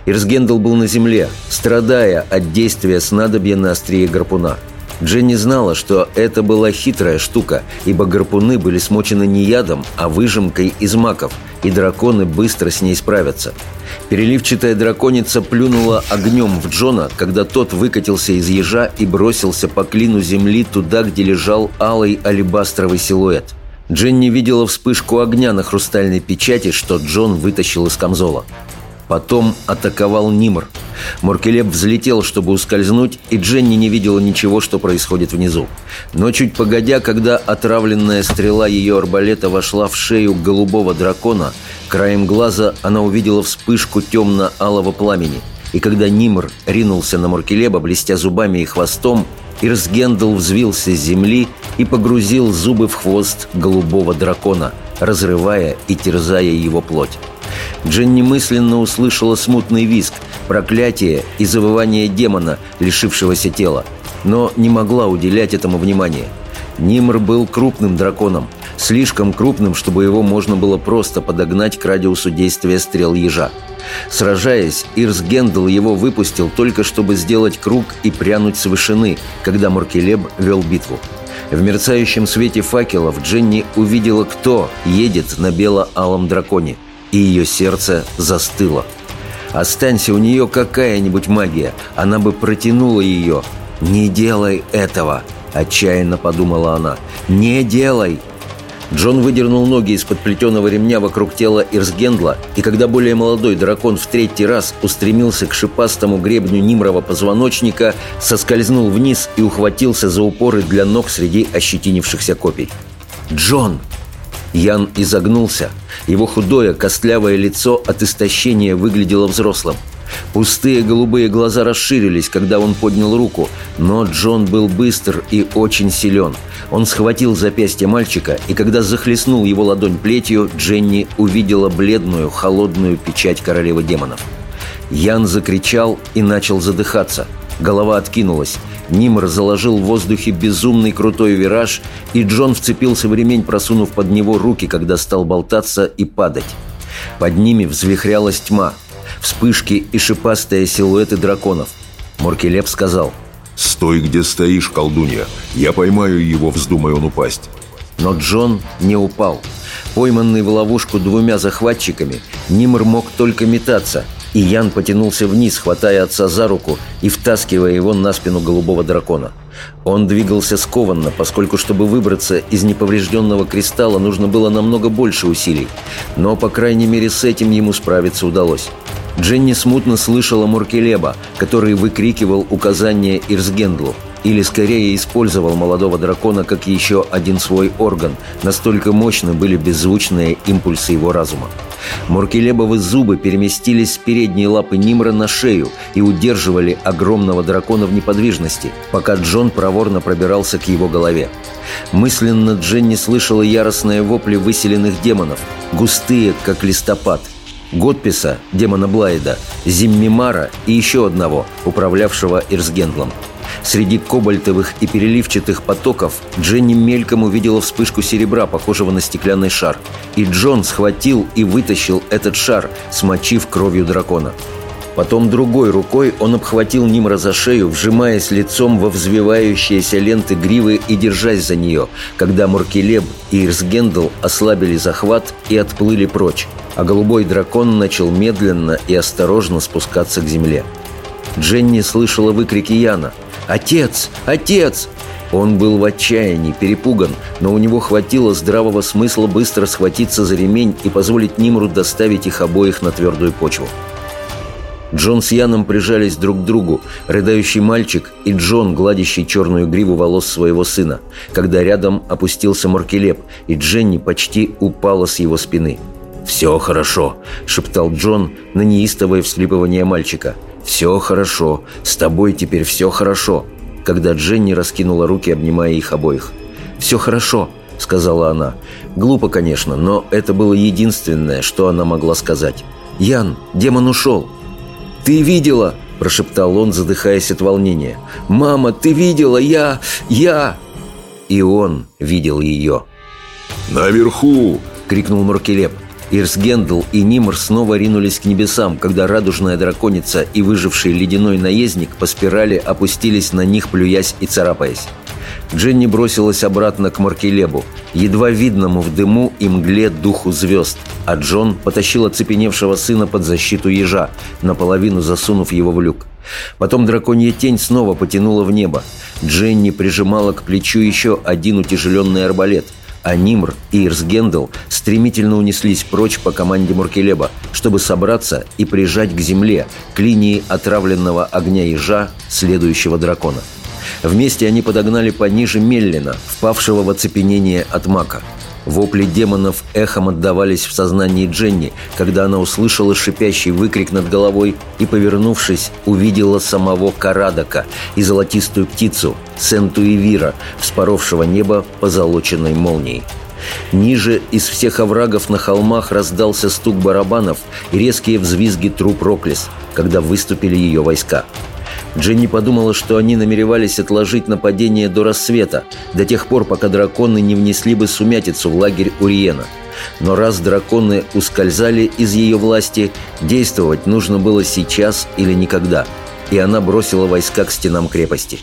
Ирсгендл был на земле, страдая от действия снадобья на острие гарпуна – Дженни знала, что это была хитрая штука, ибо гарпуны были смочены не ядом, а выжимкой из маков, и драконы быстро с ней справятся. Переливчатая драконица плюнула огнем в Джона, когда тот выкатился из ежа и бросился по клину земли туда, где лежал алый алебастровый силуэт. Дженни видела вспышку огня на хрустальной печати, что Джон вытащил из камзола. Потом атаковал Нимр. Моркелеп взлетел, чтобы ускользнуть, и Дженни не видела ничего, что происходит внизу. Но чуть погодя, когда отравленная стрела ее арбалета вошла в шею голубого дракона, краем глаза она увидела вспышку темно-алого пламени. И когда Нимр ринулся на Моркелеба, блестя зубами и хвостом, Ирсгендл взвился с земли и погрузил зубы в хвост голубого дракона, разрывая и терзая его плоть. Дженни мысленно услышала смутный визг, проклятие и завывание демона, лишившегося тела, но не могла уделять этому внимания. Нимр был крупным драконом, слишком крупным, чтобы его можно было просто подогнать к радиусу действия стрел ежа. Сражаясь, Ирс Гендел его выпустил только чтобы сделать круг и прянуть с вышины, когда Муркелеб вел битву. В мерцающем свете факелов Дженни увидела, кто едет на бело-алом драконе – и ее сердце застыло. Останься у нее какая-нибудь магия, она бы протянула ее. «Не делай этого!» – отчаянно подумала она. «Не делай!» Джон выдернул ноги из-под плетеного ремня вокруг тела Ирсгендла, и когда более молодой дракон в третий раз устремился к шипастому гребню Нимрова позвоночника, соскользнул вниз и ухватился за упоры для ног среди ощетинившихся копий. «Джон!» Ян изогнулся. Его худое, костлявое лицо от истощения выглядело взрослым. Пустые голубые глаза расширились, когда он поднял руку, но Джон был быстр и очень силен. Он схватил запястье мальчика, и когда захлестнул его ладонь плетью, Дженни увидела бледную, холодную печать королевы демонов. Ян закричал и начал задыхаться. Голова откинулась. Нимр заложил в воздухе безумный крутой вираж, и Джон вцепился в ремень, просунув под него руки, когда стал болтаться и падать. Под ними взвихрялась тьма, вспышки и шипастые силуэты драконов. Моркелеп сказал «Стой, где стоишь, колдунья! Я поймаю его, вздумай он упасть!» Но Джон не упал. Пойманный в ловушку двумя захватчиками, Нимр мог только метаться – и Ян потянулся вниз, хватая отца за руку и втаскивая его на спину голубого дракона. Он двигался скованно, поскольку, чтобы выбраться из неповрежденного кристалла, нужно было намного больше усилий. Но, по крайней мере, с этим ему справиться удалось. Дженни смутно слышала Муркелеба, который выкрикивал указания Ирсгендлу – или скорее использовал молодого дракона как еще один свой орган, настолько мощны были беззвучные импульсы его разума. Муркелебовы зубы переместились с передней лапы Нимра на шею и удерживали огромного дракона в неподвижности, пока Джон проворно пробирался к его голове. Мысленно Дженни слышала яростные вопли выселенных демонов, густые, как листопад, Готписа, демона Блайда, Зиммимара и еще одного, управлявшего Ирсгендлом – Среди кобальтовых и переливчатых потоков Дженни мельком увидела вспышку серебра, похожего на стеклянный шар. И Джон схватил и вытащил этот шар, смочив кровью дракона. Потом другой рукой он обхватил Нимра за шею, вжимаясь лицом во взвивающиеся ленты гривы и держась за нее, когда Муркелеб и Ирсгендл ослабили захват и отплыли прочь, а голубой дракон начал медленно и осторожно спускаться к земле. Дженни слышала выкрики Яна – «Отец! Отец!» Он был в отчаянии, перепуган, но у него хватило здравого смысла быстро схватиться за ремень и позволить Нимру доставить их обоих на твердую почву. Джон с Яном прижались друг к другу, рыдающий мальчик и Джон, гладящий черную гриву волос своего сына, когда рядом опустился Маркелеп, и Дженни почти упала с его спины. «Все хорошо», — шептал Джон на неистовое вслипывание мальчика — «Все хорошо. С тобой теперь все хорошо», когда Дженни раскинула руки, обнимая их обоих. «Все хорошо», — сказала она. Глупо, конечно, но это было единственное, что она могла сказать. «Ян, демон ушел!» «Ты видела?» – прошептал он, задыхаясь от волнения. «Мама, ты видела? Я... я...» И он видел ее. «Наверху!» – крикнул Маркелеп. Ирсгендл и Нимр снова ринулись к небесам, когда радужная драконица и выживший ледяной наездник по спирали опустились на них, плюясь и царапаясь. Дженни бросилась обратно к Маркелебу, едва видному в дыму и мгле духу звезд, а Джон потащил оцепеневшего сына под защиту ежа, наполовину засунув его в люк. Потом драконья тень снова потянула в небо. Дженни прижимала к плечу еще один утяжеленный арбалет – а Нимр и Ирсгендл стремительно унеслись прочь по команде Муркелеба, чтобы собраться и прижать к земле, к линии отравленного огня ежа следующего дракона. Вместе они подогнали пониже Меллина, впавшего в оцепенение от мака – Вопли демонов эхом отдавались в сознании Дженни, когда она услышала шипящий выкрик над головой и, повернувшись, увидела самого Карадака и золотистую птицу Сентуевира, вспоровшего небо позолоченной молнией. Ниже из всех оврагов на холмах раздался стук барабанов и резкие взвизги труп Роклис, когда выступили ее войска – Дженни подумала, что они намеревались отложить нападение до рассвета, до тех пор, пока драконы не внесли бы сумятицу в лагерь Уриена. Но раз драконы ускользали из ее власти, действовать нужно было сейчас или никогда. И она бросила войска к стенам крепости.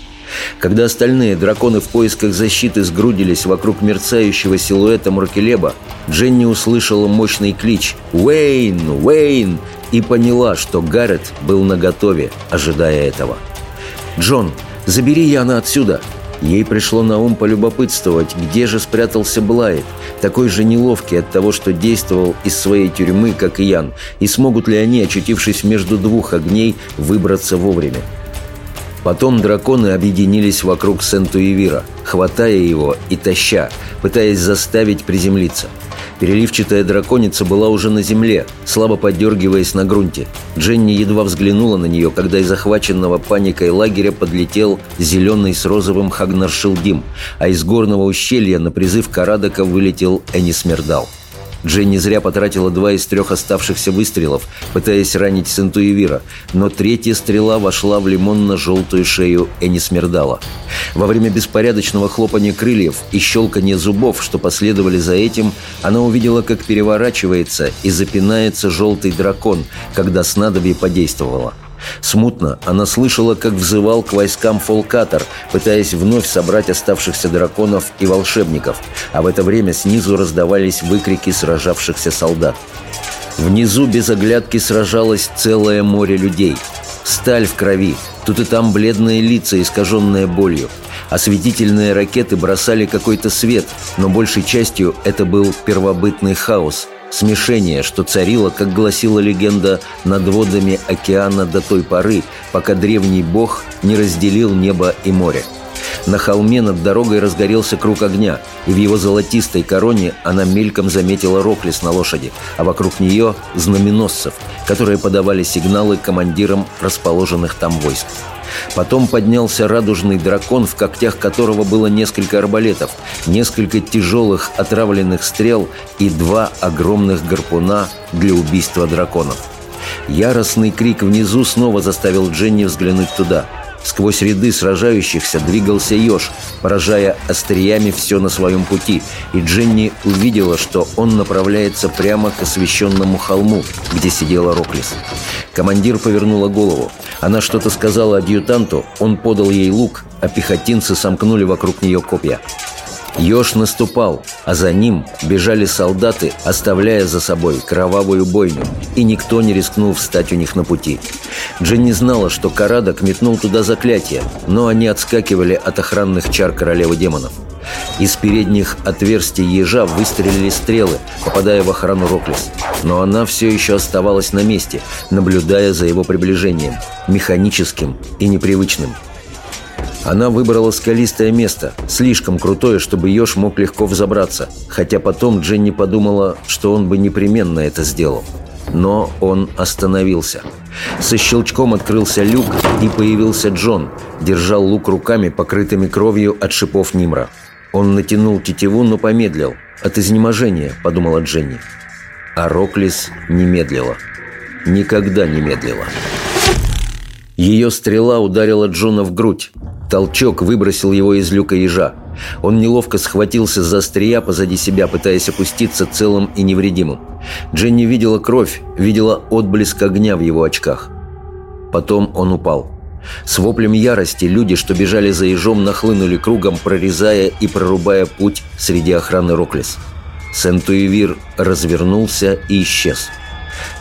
Когда остальные драконы в поисках защиты сгрудились вокруг мерцающего силуэта Муркелеба, Дженни услышала мощный клич «Уэйн! Уэйн!» И поняла, что Гаррет был наготове, ожидая этого. «Джон, забери Яна отсюда!» Ей пришло на ум полюбопытствовать, где же спрятался Блайт, такой же неловкий от того, что действовал из своей тюрьмы, как и Ян, и смогут ли они, очутившись между двух огней, выбраться вовремя. Потом драконы объединились вокруг Сентуевира, хватая его и таща, пытаясь заставить приземлиться – Переливчатая драконица была уже на земле, слабо подергиваясь на грунте. Дженни едва взглянула на нее, когда из захваченного паникой лагеря подлетел зеленый с розовым Хагнаршилдим, а из горного ущелья на призыв Карадака вылетел Энис Мердал. Дженни зря потратила два из трех оставшихся выстрелов, пытаясь ранить Сентуевира, но третья стрела вошла в лимонно-желтую шею Энисмердала. Во время беспорядочного хлопания крыльев и щелкания зубов, что последовали за этим, она увидела, как переворачивается и запинается желтый дракон, когда снадобье подействовало – Смутно она слышала, как взывал к войскам Фолкатор, пытаясь вновь собрать оставшихся драконов и волшебников, а в это время снизу раздавались выкрики сражавшихся солдат. Внизу без оглядки сражалось целое море людей. Сталь в крови, тут и там бледные лица, искаженные болью. Осветительные ракеты бросали какой-то свет, но большей частью это был первобытный хаос – Смешение, что царило, как гласила легенда, над водами океана до той поры, пока древний бог не разделил небо и море. На холме над дорогой разгорелся круг огня, и в его золотистой короне она мельком заметила Роклис на лошади, а вокруг нее – знаменосцев, которые подавали сигналы командирам расположенных там войск. Потом поднялся радужный дракон, в когтях которого было несколько арбалетов, несколько тяжелых отравленных стрел и два огромных гарпуна для убийства драконов. Яростный крик внизу снова заставил Дженни взглянуть туда – Сквозь ряды сражающихся двигался еж, поражая остриями все на своем пути, и Дженни увидела, что он направляется прямо к освещенному холму, где сидела Роклис. Командир повернула голову. Она что-то сказала адъютанту, он подал ей лук, а пехотинцы сомкнули вокруг нее копья. Ёж наступал, а за ним бежали солдаты, оставляя за собой кровавую бойню, и никто не рискнул встать у них на пути. Дженни знала, что Карадок метнул туда заклятие, но они отскакивали от охранных чар королевы демонов. Из передних отверстий ежа выстрелили стрелы, попадая в охрану Роклис. Но она все еще оставалась на месте, наблюдая за его приближением, механическим и непривычным – она выбрала скалистое место, слишком крутое, чтобы еж мог легко взобраться, хотя потом Дженни подумала, что он бы непременно это сделал. Но он остановился. Со щелчком открылся люк, и появился Джон, держал лук руками, покрытыми кровью от шипов Нимра. Он натянул тетиву, но помедлил. От изнеможения, подумала Дженни. А Роклис не медлила. Никогда не медлила. Ее стрела ударила Джона в грудь. Толчок выбросил его из люка ежа. Он неловко схватился за острия позади себя, пытаясь опуститься целым и невредимым. Дженни видела кровь, видела отблеск огня в его очках. Потом он упал. С воплем ярости люди, что бежали за ежом, нахлынули кругом, прорезая и прорубая путь среди охраны Роклис. Сентуевир развернулся и исчез.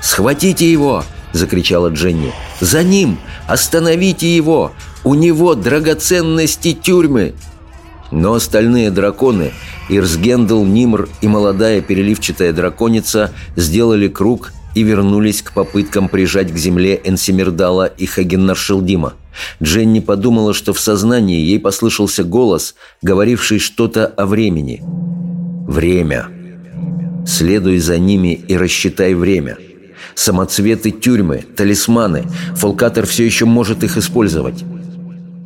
«Схватите его!» – закричала Дженни. «За ним! Остановите его! У него драгоценности тюрьмы!» Но остальные драконы, Ирсгендл, Нимр и молодая переливчатая драконица сделали круг и вернулись к попыткам прижать к земле Энсимирдала и Хагеннаршилдима. Дженни подумала, что в сознании ей послышался голос, говоривший что-то о времени. «Время. Следуй за ними и рассчитай время. Самоцветы тюрьмы, талисманы. Фолкатор все еще может их использовать».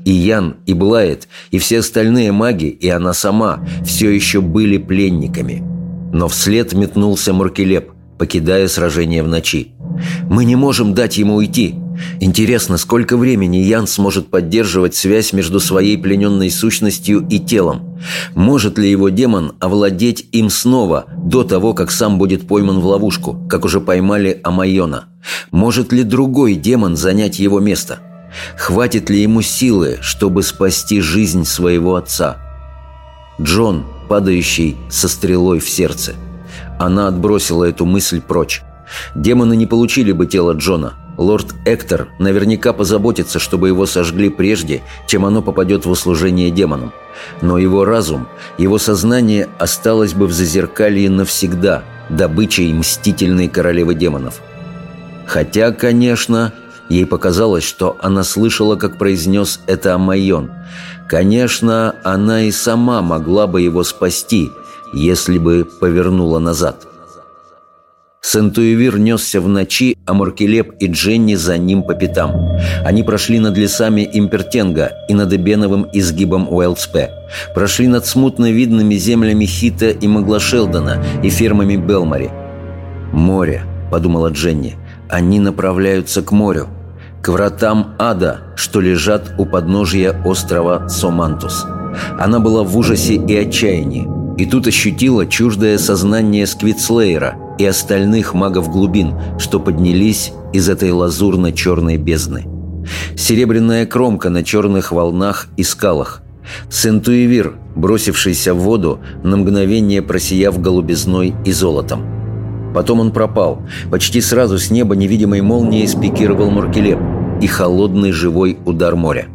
И Ян, и Блайет, и все остальные маги, и она сама все еще были пленниками. Но вслед метнулся Муркелеп – покидая сражение в ночи. «Мы не можем дать ему уйти. Интересно, сколько времени Ян сможет поддерживать связь между своей плененной сущностью и телом? Может ли его демон овладеть им снова, до того, как сам будет пойман в ловушку, как уже поймали Амайона? Может ли другой демон занять его место? Хватит ли ему силы, чтобы спасти жизнь своего отца?» Джон, падающий со стрелой в сердце – она отбросила эту мысль прочь. Демоны не получили бы тело Джона. Лорд Эктор наверняка позаботится, чтобы его сожгли прежде, чем оно попадет в услужение демонам. Но его разум, его сознание осталось бы в зазеркалье навсегда, добычей мстительной королевы демонов. Хотя, конечно, ей показалось, что она слышала, как произнес это Амайон. Конечно, она и сама могла бы его спасти – если бы повернула назад. Сентуевир несся в ночи, а Муркелеп и Дженни за ним по пятам. Они прошли над лесами Импертенга и над Эбеновым изгибом Уэльспе. Прошли над смутно видными землями Хита и Маглашелдона и фермами Белмари. «Море», — подумала Дженни, — «они направляются к морю, к вратам ада, что лежат у подножия острова Сомантус». Она была в ужасе и отчаянии. И тут ощутила чуждое сознание Сквитслейера и остальных магов глубин, что поднялись из этой лазурно-черной бездны. Серебряная кромка на черных волнах и скалах. Сентуевир, бросившийся в воду, на мгновение просияв голубизной и золотом. Потом он пропал. Почти сразу с неба невидимой молнией спикировал Муркелеп и холодный живой удар моря.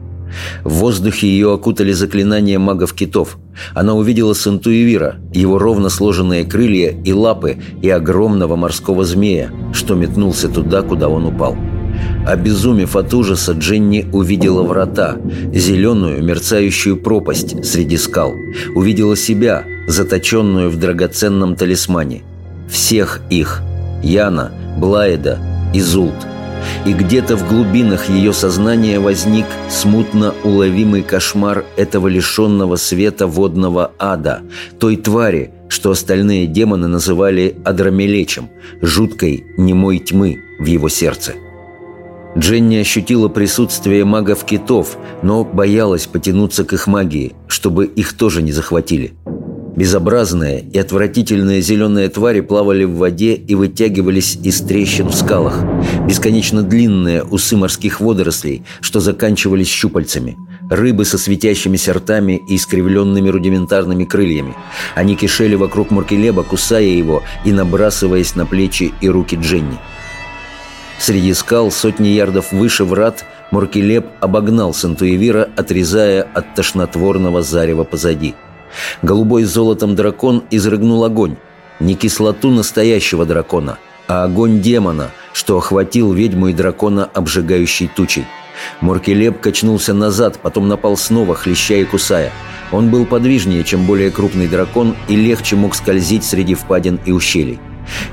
В воздухе ее окутали заклинания магов-китов. Она увидела Сентуевира, его ровно сложенные крылья и лапы и огромного морского змея, что метнулся туда, куда он упал. Обезумев от ужаса, Дженни увидела врата, зеленую мерцающую пропасть среди скал. Увидела себя, заточенную в драгоценном талисмане. Всех их – Яна, Блайда и Зулт – и где-то в глубинах ее сознания возник смутно уловимый кошмар этого лишенного света водного ада, той твари, что остальные демоны называли Адрамелечем, жуткой немой тьмы в его сердце. Дженни ощутила присутствие магов-китов, но боялась потянуться к их магии, чтобы их тоже не захватили – Безобразные и отвратительные зеленые твари плавали в воде и вытягивались из трещин в скалах. Бесконечно длинные усы морских водорослей, что заканчивались щупальцами. Рыбы со светящимися ртами и искривленными рудиментарными крыльями. Они кишели вокруг Муркелеба, кусая его и набрасываясь на плечи и руки Дженни. Среди скал, сотни ярдов выше врат, Муркелеб обогнал Сантуевира, отрезая от тошнотворного зарева позади – Голубой золотом дракон изрыгнул огонь. Не кислоту настоящего дракона, а огонь демона, что охватил ведьму и дракона обжигающей тучей. Моркелеп качнулся назад, потом напал снова, хлеща и кусая. Он был подвижнее, чем более крупный дракон, и легче мог скользить среди впадин и ущелий.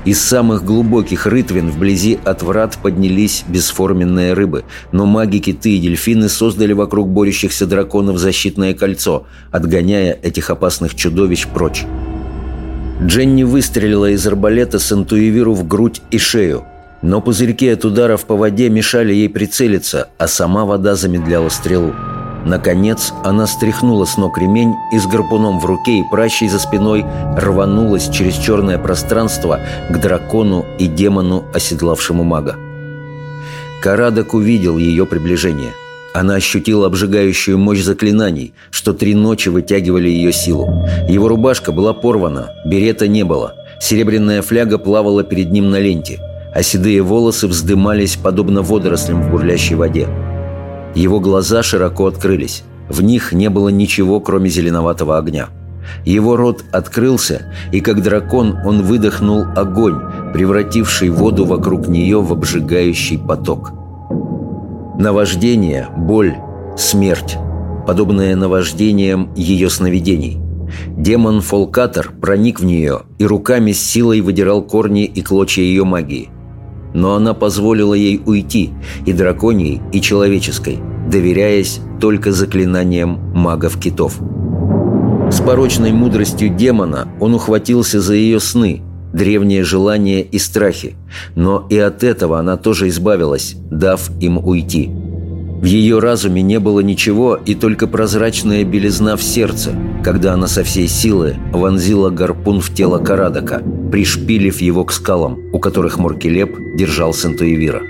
Из самых глубоких рытвин вблизи от врат поднялись бесформенные рыбы, но маги-киты и дельфины создали вокруг борющихся драконов защитное кольцо, отгоняя этих опасных чудовищ прочь. Дженни выстрелила из арбалета Сантуевиру в грудь и шею, но пузырьки от ударов по воде мешали ей прицелиться, а сама вода замедляла стрелу. Наконец, она стряхнула с ног ремень и с гарпуном в руке и пращей за спиной рванулась через черное пространство к дракону и демону, оседлавшему мага. Карадок увидел ее приближение. Она ощутила обжигающую мощь заклинаний, что три ночи вытягивали ее силу. Его рубашка была порвана, берета не было. Серебряная фляга плавала перед ним на ленте, а седые волосы вздымались, подобно водорослям в бурлящей воде. Его глаза широко открылись. В них не было ничего, кроме зеленоватого огня. Его рот открылся, и как дракон он выдохнул огонь, превративший воду вокруг нее в обжигающий поток. Наваждение, боль, смерть, подобное наваждениям ее сновидений. Демон Фолкатор проник в нее и руками с силой выдирал корни и клочья ее магии – но она позволила ей уйти, и драконьей, и человеческой, доверяясь только заклинаниям магов-китов. С порочной мудростью демона он ухватился за ее сны, древние желания и страхи, но и от этого она тоже избавилась, дав им уйти – в ее разуме не было ничего и только прозрачная белизна в сердце, когда она со всей силы вонзила гарпун в тело Карадака, пришпилив его к скалам, у которых Моркелеп держал Сентуевира.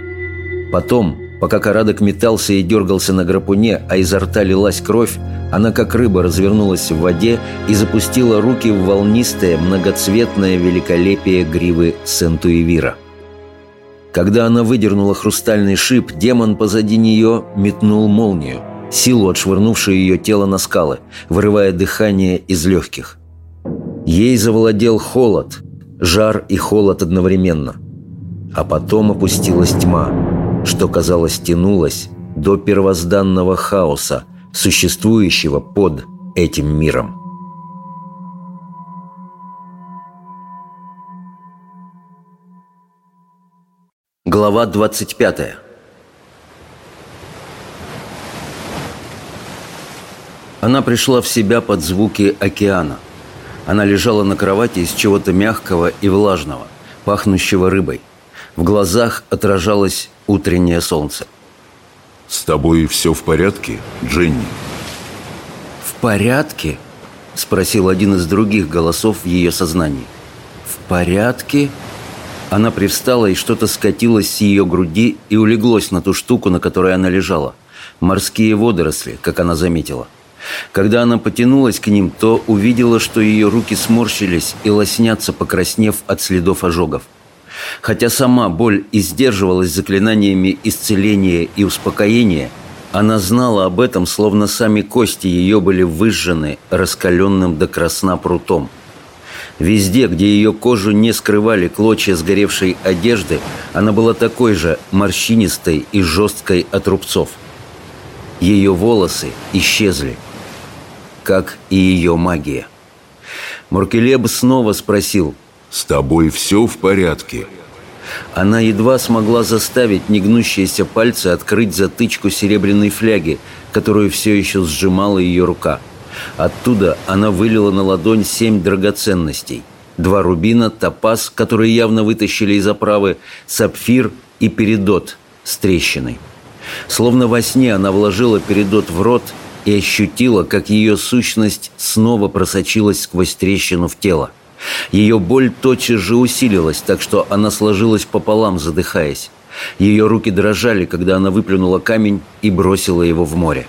Потом, пока Карадок метался и дергался на гарпуне, а изо рта лилась кровь, она как рыба развернулась в воде и запустила руки в волнистое, многоцветное великолепие гривы Сентуевира. Когда она выдернула хрустальный шип, демон позади нее метнул молнию, силу отшвырнувшую ее тело на скалы, вырывая дыхание из легких. Ей завладел холод, жар и холод одновременно. А потом опустилась тьма, что, казалось, тянулась до первозданного хаоса, существующего под этим миром. Глава 25 Она пришла в себя под звуки океана. Она лежала на кровати из чего-то мягкого и влажного, пахнущего рыбой. В глазах отражалось утреннее солнце. «С тобой все в порядке, Дженни?» «В порядке?» – спросил один из других голосов в ее сознании. «В порядке?» Она привстала, и что-то скатилось с ее груди и улеглось на ту штуку, на которой она лежала. Морские водоросли, как она заметила. Когда она потянулась к ним, то увидела, что ее руки сморщились и лоснятся, покраснев от следов ожогов. Хотя сама боль и сдерживалась заклинаниями исцеления и успокоения, она знала об этом, словно сами кости ее были выжжены раскаленным до красна прутом – Везде, где ее кожу не скрывали клочья сгоревшей одежды, она была такой же морщинистой и жесткой от рубцов. Ее волосы исчезли, как и ее магия. Муркелеб снова спросил «С тобой все в порядке?» Она едва смогла заставить негнущиеся пальцы открыть затычку серебряной фляги, которую все еще сжимала ее рука – Оттуда она вылила на ладонь семь драгоценностей. Два рубина, топаз, которые явно вытащили из оправы, сапфир и передот с трещиной. Словно во сне она вложила передот в рот и ощутила, как ее сущность снова просочилась сквозь трещину в тело. Ее боль тотчас же усилилась, так что она сложилась пополам, задыхаясь. Ее руки дрожали, когда она выплюнула камень и бросила его в море.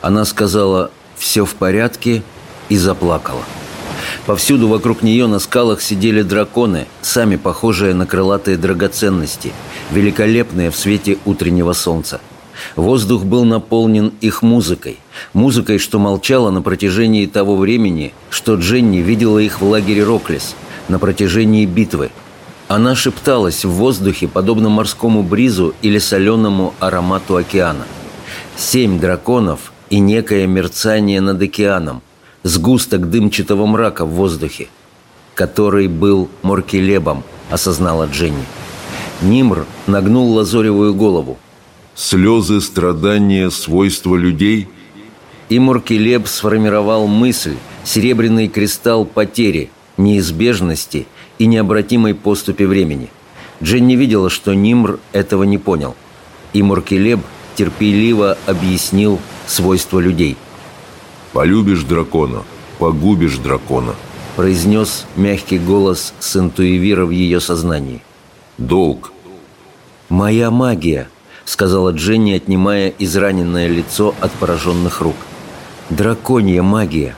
Она сказала все в порядке и заплакала. Повсюду вокруг нее на скалах сидели драконы, сами похожие на крылатые драгоценности, великолепные в свете утреннего солнца. Воздух был наполнен их музыкой, музыкой, что молчала на протяжении того времени, что Дженни видела их в лагере Роклис, на протяжении битвы. Она шепталась в воздухе, подобно морскому бризу или соленому аромату океана. Семь драконов и некое мерцание над океаном, сгусток дымчатого мрака в воздухе, который был Моркелебом, — осознала Дженни. Нимр нагнул лазоревую голову. «Слезы, страдания, свойства людей?» И Муркелеб сформировал мысль, серебряный кристалл потери, неизбежности и необратимой поступи времени. Дженни видела, что Нимр этого не понял. И Муркелеб терпеливо объяснил свойства людей. «Полюбишь дракона, погубишь дракона», произнес мягкий голос Сентуевира в ее сознании. «Долг». «Моя магия», — сказала Дженни, отнимая израненное лицо от пораженных рук. «Драконья магия».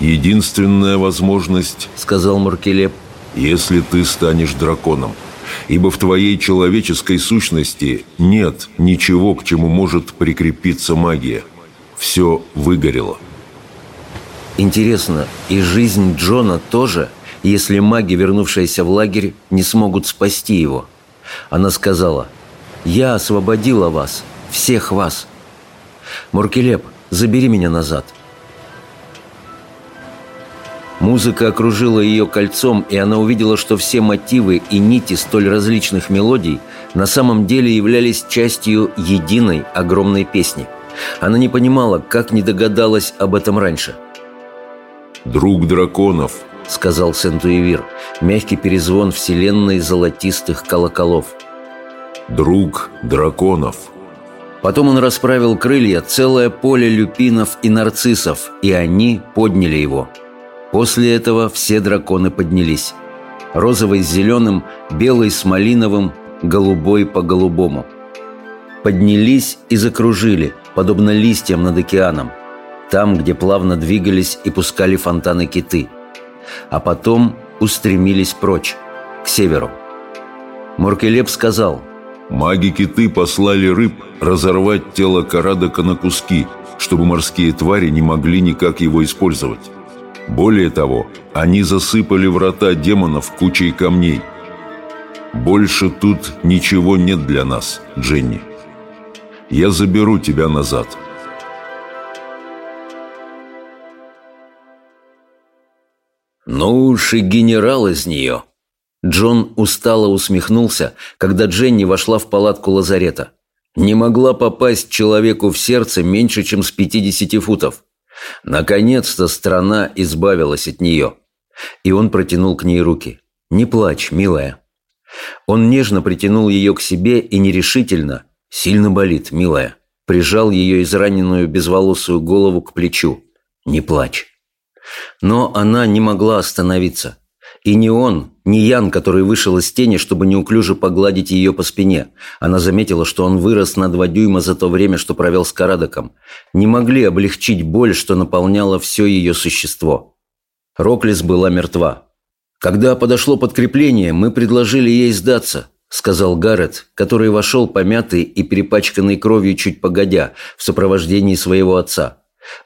«Единственная возможность», — сказал Маркелеп, — «если ты станешь драконом. Ибо в твоей человеческой сущности нет ничего, к чему может прикрепиться магия. Все выгорело». Интересно, и жизнь Джона тоже, если маги, вернувшиеся в лагерь, не смогут спасти его? Она сказала, «Я освободила вас, всех вас. Муркелеп, забери меня назад». Музыка окружила ее кольцом, и она увидела, что все мотивы и нити столь различных мелодий на самом деле являлись частью единой огромной песни. Она не понимала, как не догадалась об этом раньше – «Друг драконов», — сказал Сентуевир, мягкий перезвон вселенной золотистых колоколов. «Друг драконов». Потом он расправил крылья, целое поле люпинов и нарциссов, и они подняли его. После этого все драконы поднялись. Розовый с зеленым, белый с малиновым, голубой по голубому. Поднялись и закружили, подобно листьям над океаном – там, где плавно двигались и пускали фонтаны киты. А потом устремились прочь, к северу. Муркелеп сказал, «Маги-киты послали рыб разорвать тело Карадока на куски, чтобы морские твари не могли никак его использовать. Более того, они засыпали врата демонов кучей камней. Больше тут ничего нет для нас, Дженни. Я заберу тебя назад». «Ну уж и генерал из нее!» Джон устало усмехнулся, когда Дженни вошла в палатку лазарета. Не могла попасть человеку в сердце меньше, чем с 50 футов. Наконец-то страна избавилась от нее. И он протянул к ней руки. «Не плачь, милая». Он нежно притянул ее к себе и нерешительно, сильно болит, милая, прижал ее израненную безволосую голову к плечу. «Не плачь». Но она не могла остановиться. И не он, не Ян, который вышел из тени, чтобы неуклюже погладить ее по спине. Она заметила, что он вырос на два дюйма за то время, что провел с Карадоком. Не могли облегчить боль, что наполняло все ее существо. Роклис была мертва. «Когда подошло подкрепление, мы предложили ей сдаться», — сказал Гаррет, который вошел помятый и перепачканный кровью чуть погодя, в сопровождении своего отца.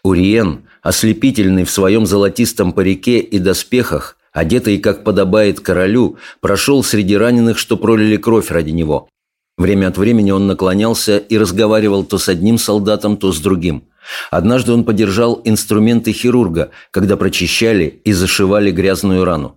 Уриен, ослепительный в своем золотистом парике и доспехах, одетый, как подобает королю, прошел среди раненых, что пролили кровь ради него. Время от времени он наклонялся и разговаривал то с одним солдатом, то с другим. Однажды он подержал инструменты хирурга, когда прочищали и зашивали грязную рану.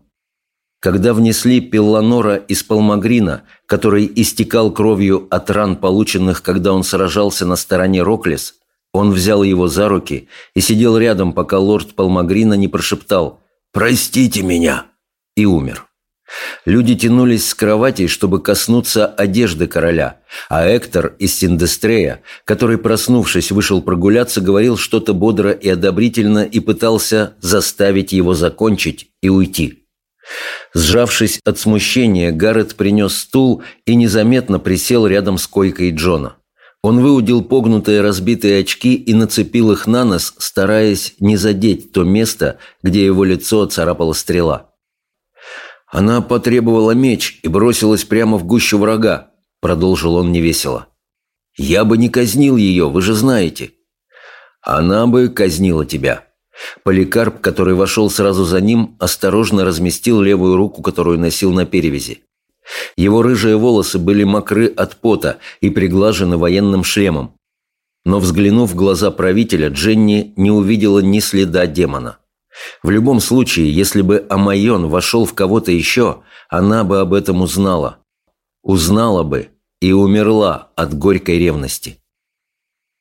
Когда внесли Пелланора из Палмагрина, который истекал кровью от ран, полученных, когда он сражался на стороне Роклес, он взял его за руки и сидел рядом, пока лорд Палмагрина не прошептал «Простите меня!» и умер. Люди тянулись с кроватей, чтобы коснуться одежды короля, а Эктор из Синдестрея, который, проснувшись, вышел прогуляться, говорил что-то бодро и одобрительно и пытался заставить его закончить и уйти. Сжавшись от смущения, Гаррет принес стул и незаметно присел рядом с койкой Джона. Он выудил погнутые разбитые очки и нацепил их на нос, стараясь не задеть то место, где его лицо царапала стрела. «Она потребовала меч и бросилась прямо в гущу врага», — продолжил он невесело. «Я бы не казнил ее, вы же знаете». «Она бы казнила тебя». Поликарп, который вошел сразу за ним, осторожно разместил левую руку, которую носил на перевязи. Его рыжие волосы были мокры от пота и приглажены военным шлемом. Но взглянув в глаза правителя, Дженни не увидела ни следа демона. В любом случае, если бы Амайон вошел в кого-то еще, она бы об этом узнала. Узнала бы и умерла от горькой ревности.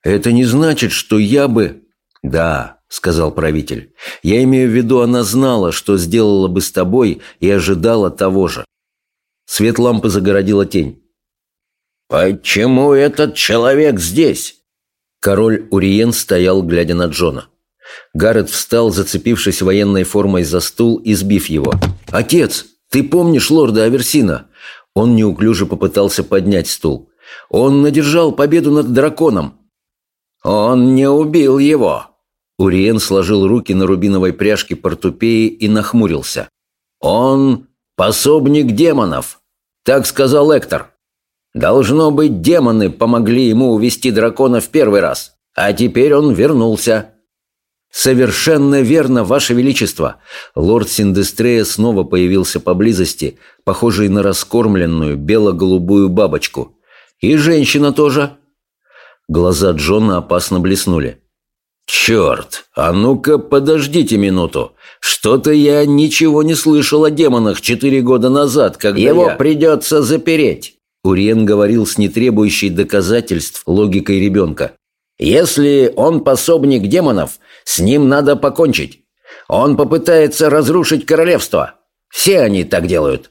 «Это не значит, что я бы...» «Да», — сказал правитель, — «я имею в виду, она знала, что сделала бы с тобой и ожидала того же». Свет лампы загородила тень. «Почему этот человек здесь?» Король Уриен стоял, глядя на Джона. Гаррет встал, зацепившись военной формой за стул и сбив его. «Отец, ты помнишь лорда Аверсина?» Он неуклюже попытался поднять стул. «Он надержал победу над драконом». «Он не убил его!» Уриен сложил руки на рубиновой пряжке портупеи и нахмурился. «Он пособник демонов», — так сказал Эктор. «Должно быть, демоны помогли ему увести дракона в первый раз, а теперь он вернулся». «Совершенно верно, Ваше Величество!» Лорд Синдестрея снова появился поблизости, похожий на раскормленную бело-голубую бабочку. «И женщина тоже!» Глаза Джона опасно блеснули. «Черт! А ну-ка, подождите минуту! Что-то я ничего не слышал о демонах четыре года назад, когда Его я...» придется запереть!» Уриен говорил с нетребующей доказательств логикой ребенка. Если он пособник демонов, с ним надо покончить. Он попытается разрушить королевство. Все они так делают.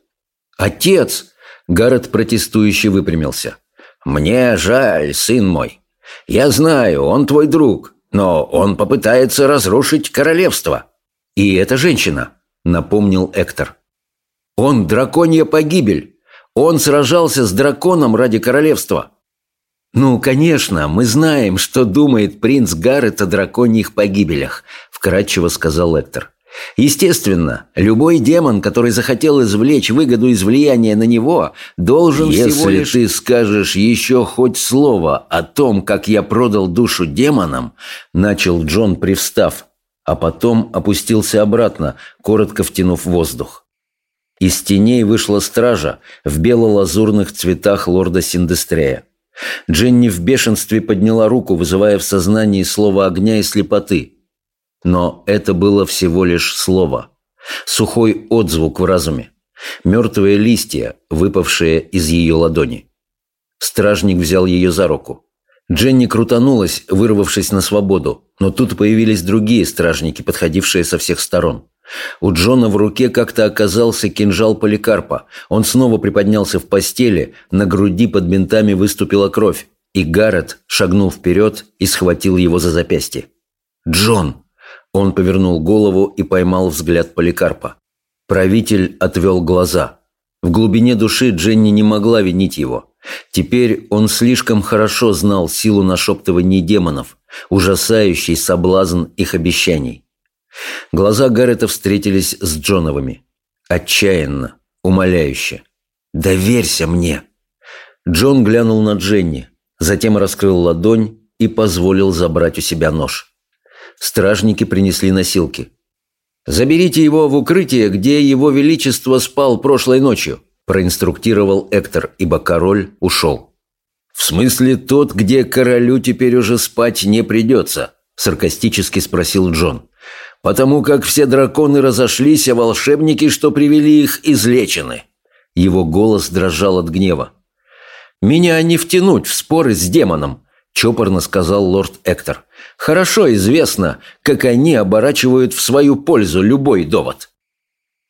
«Отец!» – Гаррет протестующе выпрямился. Мне жаль, сын мой. Я знаю, он твой друг, но он попытается разрушить королевство. И эта женщина, напомнил Эктор. Он драконья погибель. Он сражался с драконом ради королевства. «Ну, конечно, мы знаем, что думает принц Гаррет о драконьих погибелях», – вкратчиво сказал Эктор. «Естественно, любой демон, который захотел извлечь выгоду из влияния на него, должен Если всего лишь...» ты скажешь еще хоть слово о том, как я продал душу демонам, начал Джон, привстав, а потом опустился обратно, коротко втянув воздух. Из теней вышла стража в бело-лазурных цветах лорда Синдестрея. Дженни в бешенстве подняла руку, вызывая в сознании слово огня и слепоты. Но это было всего лишь слово. Сухой отзвук в разуме. Мертвые листья, выпавшие из ее ладони. Стражник взял ее за руку. Дженни крутанулась, вырвавшись на свободу, но тут появились другие стражники, подходившие со всех сторон. У Джона в руке как-то оказался кинжал Поликарпа. Он снова приподнялся в постели, на груди под бинтами выступила кровь, и Гаррет шагнул вперед и схватил его за запястье. «Джон!» Он повернул голову и поймал взгляд Поликарпа. Правитель отвел глаза. В глубине души Дженни не могла винить его. Теперь он слишком хорошо знал силу нашептываний демонов, ужасающий соблазн их обещаний. Глаза Гаррета встретились с Джоновыми. Отчаянно, умоляюще. «Доверься мне!» Джон глянул на Дженни, затем раскрыл ладонь и позволил забрать у себя нож. Стражники принесли носилки. «Заберите его в укрытие, где его величество спал прошлой ночью», проинструктировал Эктор, ибо король ушел. «В смысле тот, где королю теперь уже спать не придется?» саркастически спросил Джон потому как все драконы разошлись, а волшебники, что привели их, излечены». Его голос дрожал от гнева. «Меня не втянуть в споры с демоном», – чопорно сказал лорд Эктор. «Хорошо известно, как они оборачивают в свою пользу любой довод».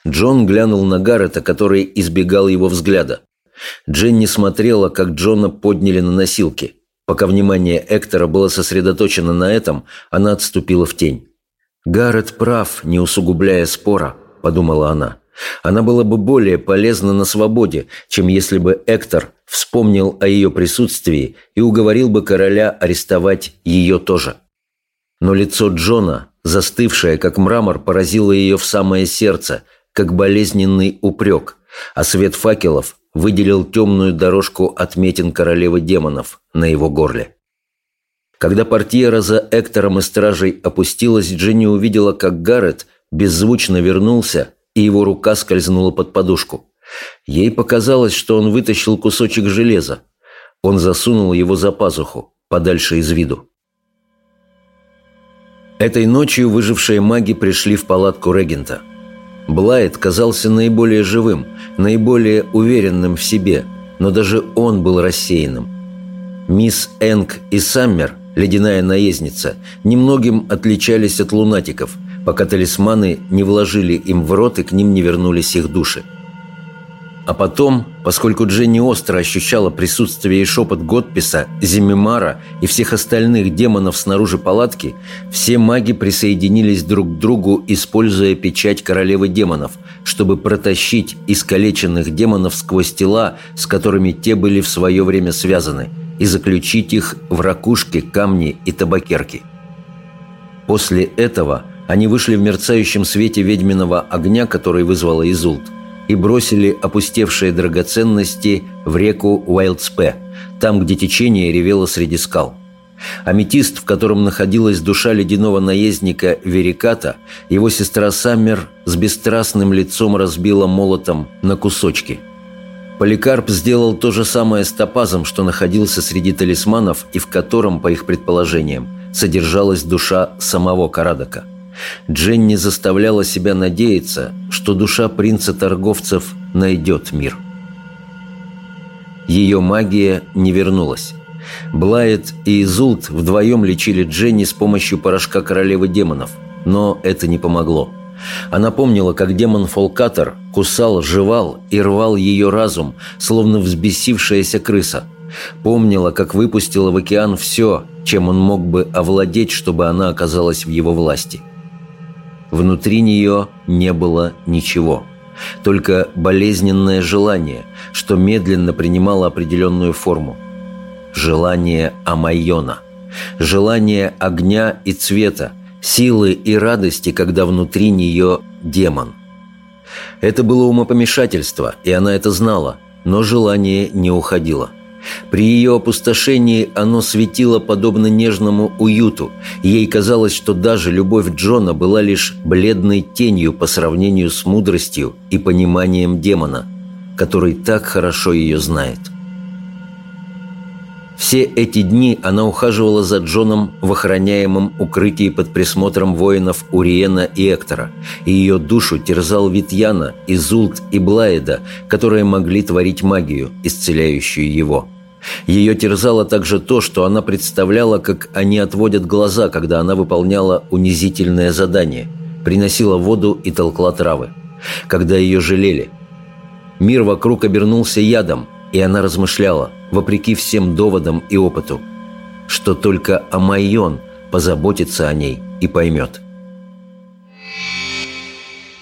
Джон глянул на Гаррета, который избегал его взгляда. Дженни смотрела, как Джона подняли на носилки. Пока внимание Эктора было сосредоточено на этом, она отступила в тень. «Гаррет прав, не усугубляя спора», – подумала она. «Она была бы более полезна на свободе, чем если бы Эктор вспомнил о ее присутствии и уговорил бы короля арестовать ее тоже». Но лицо Джона, застывшее как мрамор, поразило ее в самое сердце, как болезненный упрек, а свет факелов выделил темную дорожку отметин королевы демонов на его горле. Когда портьера за Эктором и стражей опустилась, Дженни увидела, как Гаррет беззвучно вернулся, и его рука скользнула под подушку. Ей показалось, что он вытащил кусочек железа. Он засунул его за пазуху, подальше из виду. Этой ночью выжившие маги пришли в палатку регента. Блайт казался наиболее живым, наиболее уверенным в себе, но даже он был рассеянным. Мисс Энг и Саммер, ледяная наездница, немногим отличались от лунатиков, пока талисманы не вложили им в рот и к ним не вернулись их души. А потом, поскольку Дженни остро ощущала присутствие и шепот Готписа, Зимимара и всех остальных демонов снаружи палатки, все маги присоединились друг к другу, используя печать королевы демонов, чтобы протащить искалеченных демонов сквозь тела, с которыми те были в свое время связаны, и заключить их в ракушки, камни и табакерки. После этого они вышли в мерцающем свете ведьминого огня, который вызвала Изулт – и бросили опустевшие драгоценности в реку Уайлдспе, там, где течение ревело среди скал. Аметист, в котором находилась душа ледяного наездника Вериката, его сестра Саммер с бесстрастным лицом разбила молотом на кусочки. Поликарп сделал то же самое с топазом, что находился среди талисманов и в котором, по их предположениям, содержалась душа самого Карадака – Дженни заставляла себя надеяться, что душа принца-торговцев найдет мир. Ее магия не вернулась. Блайет и Изулт вдвоем лечили Дженни с помощью порошка королевы демонов, но это не помогло. Она помнила, как демон Фолкатор кусал, жевал и рвал ее разум, словно взбесившаяся крыса. Помнила, как выпустила в океан все, чем он мог бы овладеть, чтобы она оказалась в его власти. Внутри нее не было ничего. Только болезненное желание, что медленно принимало определенную форму. Желание Амайона. Желание огня и цвета, силы и радости, когда внутри нее демон. Это было умопомешательство, и она это знала, но желание не уходило. При ее опустошении оно светило подобно нежному уюту, ей казалось, что даже любовь Джона была лишь бледной тенью по сравнению с мудростью и пониманием демона, который так хорошо ее знает. Все эти дни она ухаживала за Джоном в охраняемом укрытии под присмотром воинов Уриена и Эктора, и ее душу терзал Витьяна, Изулт и Блаеда, которые могли творить магию, исцеляющую его. Ее терзало также то, что она представляла, как они отводят глаза, когда она выполняла унизительное задание, приносила воду и толкла травы, когда ее жалели. Мир вокруг обернулся ядом, и она размышляла, вопреки всем доводам и опыту, что только Амайон позаботится о ней и поймет.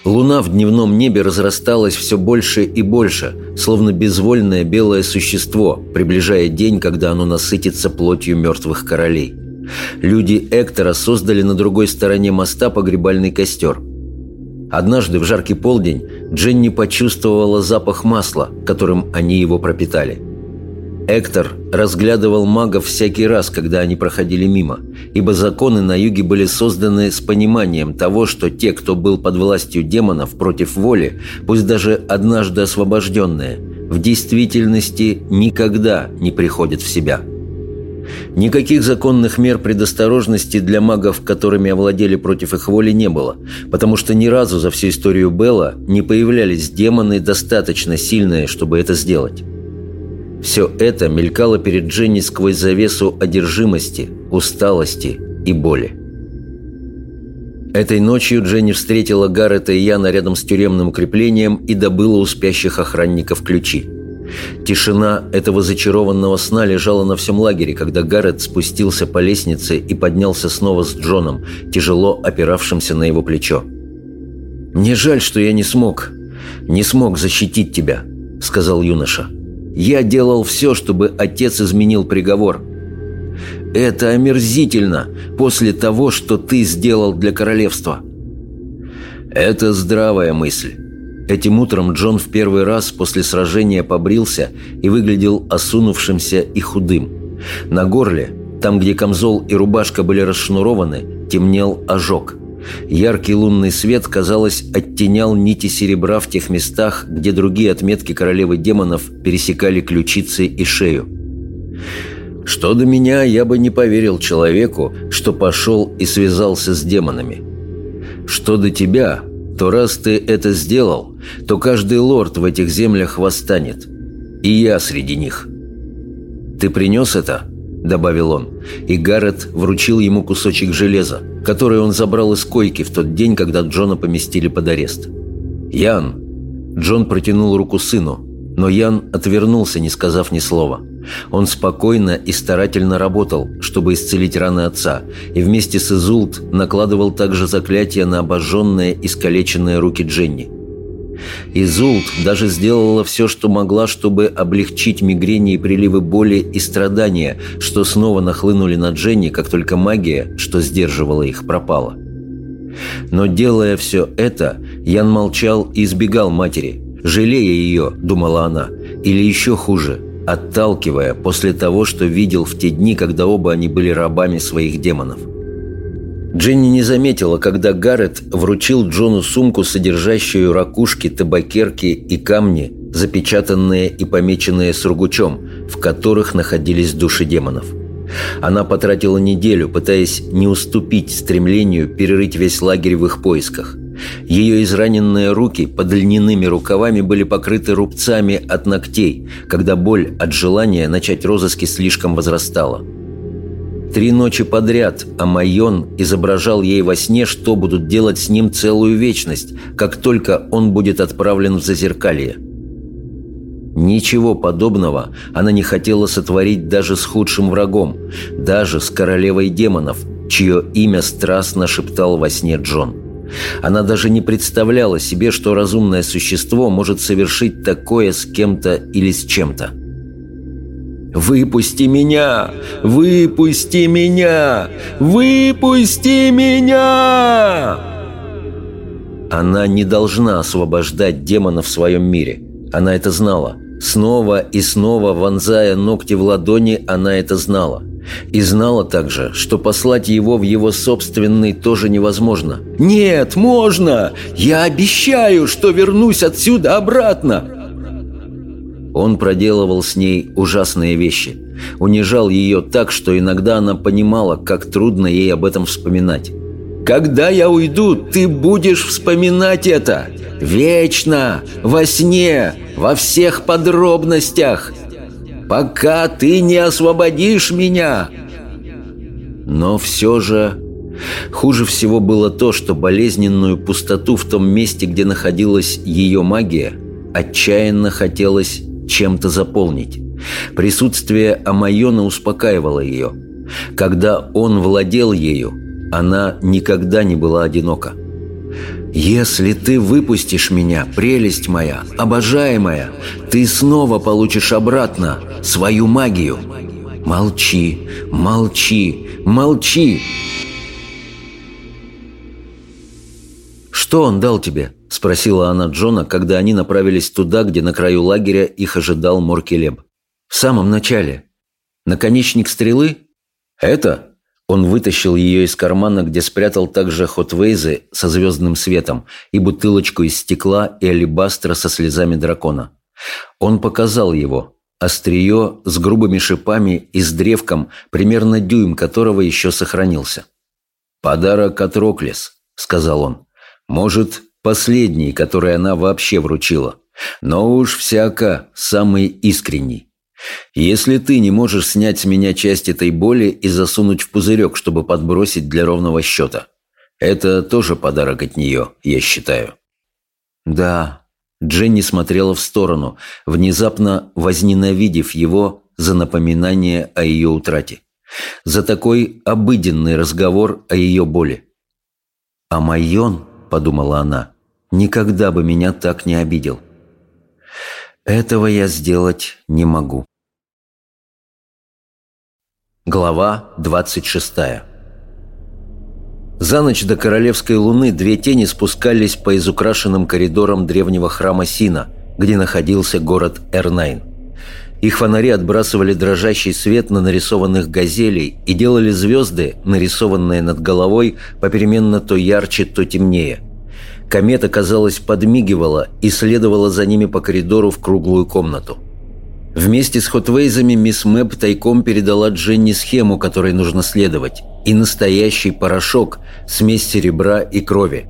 Луна в дневном небе разрасталась все больше и больше, словно безвольное белое существо, приближая день, когда оно насытится плотью мертвых королей. Люди Эктора создали на другой стороне моста погребальный костер. Однажды в жаркий полдень Дженни почувствовала запах масла, которым они его пропитали. Эктор разглядывал магов всякий раз, когда они проходили мимо, ибо законы на юге были созданы с пониманием того, что те, кто был под властью демонов против воли, пусть даже однажды освобожденные, в действительности никогда не приходят в себя – Никаких законных мер предосторожности для магов, которыми овладели против их воли, не было, потому что ни разу за всю историю Белла не появлялись демоны достаточно сильные, чтобы это сделать. Все это мелькало перед Дженни сквозь завесу одержимости, усталости и боли. Этой ночью Дженни встретила Гаррета и Яна рядом с тюремным укреплением и добыла у спящих охранников ключи – Тишина этого зачарованного сна лежала на всем лагере, когда Гаррет спустился по лестнице и поднялся снова с Джоном, тяжело опиравшимся на его плечо. «Мне жаль, что я не смог, не смог защитить тебя», — сказал юноша. «Я делал все, чтобы отец изменил приговор. Это омерзительно после того, что ты сделал для королевства». «Это здравая мысль». Этим утром Джон в первый раз после сражения побрился и выглядел осунувшимся и худым. На горле, там, где камзол и рубашка были расшнурованы, темнел ожог. Яркий лунный свет, казалось, оттенял нити серебра в тех местах, где другие отметки королевы демонов пересекали ключицы и шею. Что до меня, я бы не поверил человеку, что пошел и связался с демонами. Что до тебя, то раз ты это сделал, то каждый лорд в этих землях восстанет. И я среди них. Ты принес это?» – добавил он, и Гаррет вручил ему кусочек железа, который он забрал из койки в тот день, когда Джона поместили под арест. «Ян!» Джон протянул руку сыну, но Ян отвернулся, не сказав ни слова. Он спокойно и старательно работал, чтобы исцелить раны отца, и вместе с Изулт накладывал также заклятие на обожженные, искалеченные руки Дженни. Изулт даже сделала все, что могла, чтобы облегчить мигрени и приливы боли и страдания, что снова нахлынули на Дженни, как только магия, что сдерживала их, пропала. Но делая все это, Ян молчал и избегал матери, жалея ее, думала она, или еще хуже – отталкивая после того, что видел в те дни, когда оба они были рабами своих демонов. Дженни не заметила, когда Гаррет вручил Джону сумку, содержащую ракушки, табакерки и камни, запечатанные и помеченные сургучом, в которых находились души демонов. Она потратила неделю, пытаясь не уступить стремлению перерыть весь лагерь в их поисках – ее израненные руки под льняными рукавами были покрыты рубцами от ногтей, когда боль от желания начать розыски слишком возрастала. Три ночи подряд Амайон изображал ей во сне, что будут делать с ним целую вечность, как только он будет отправлен в Зазеркалье. Ничего подобного она не хотела сотворить даже с худшим врагом, даже с королевой демонов, чье имя страстно шептал во сне Джон. Она даже не представляла себе, что разумное существо может совершить такое с кем-то или с чем-то. «Выпусти меня! Выпусти меня! Выпусти меня!» Она не должна освобождать демона в своем мире. Она это знала. Снова и снова вонзая ногти в ладони, она это знала. И знала также, что послать его в его собственный тоже невозможно. «Нет, можно! Я обещаю, что вернусь отсюда обратно!» Он проделывал с ней ужасные вещи. Унижал ее так, что иногда она понимала, как трудно ей об этом вспоминать. «Когда я уйду, ты будешь вспоминать это! Вечно! Во сне! Во всех подробностях! Пока ты не освободишь меня!» Но все же хуже всего было то, что болезненную пустоту в том месте, где находилась ее магия, отчаянно хотелось чем-то заполнить. Присутствие Амайона успокаивало ее. Когда он владел ею, она никогда не была одинока. «Если ты выпустишь меня, прелесть моя, обожаемая, ты снова получишь обратно свою магию. Молчи, молчи, молчи!» «Что он дал тебе?» – спросила она Джона, когда они направились туда, где на краю лагеря их ожидал Моркелеб. «В самом начале. Наконечник стрелы?» «Это?» Он вытащил ее из кармана, где спрятал также хотвейзы со звездным светом и бутылочку из стекла и алебастра со слезами дракона. Он показал его. Острие с грубыми шипами и с древком, примерно дюйм которого еще сохранился. «Подарок от Роклес», — сказал он. «Может, последний, который она вообще вручила. Но уж всяко самый искренний. Если ты не можешь снять с меня часть этой боли и засунуть в пузырек, чтобы подбросить для ровного счета, это тоже подарок от нее, я считаю. Да, Дженни смотрела в сторону, внезапно возненавидев его за напоминание о ее утрате. За такой обыденный разговор о ее боли. «А Майон», — подумала она, — «никогда бы меня так не обидел». Этого я сделать не могу. Глава 26 За ночь до королевской луны две тени спускались по изукрашенным коридорам древнего храма Сина, где находился город Эрнайн. Их фонари отбрасывали дрожащий свет на нарисованных газелей и делали звезды, нарисованные над головой, попеременно то ярче, то темнее – Комета, казалось, подмигивала и следовала за ними по коридору в круглую комнату. Вместе с Хотвейзами мисс Мэб тайком передала Дженни схему, которой нужно следовать, и настоящий порошок, смесь серебра и крови.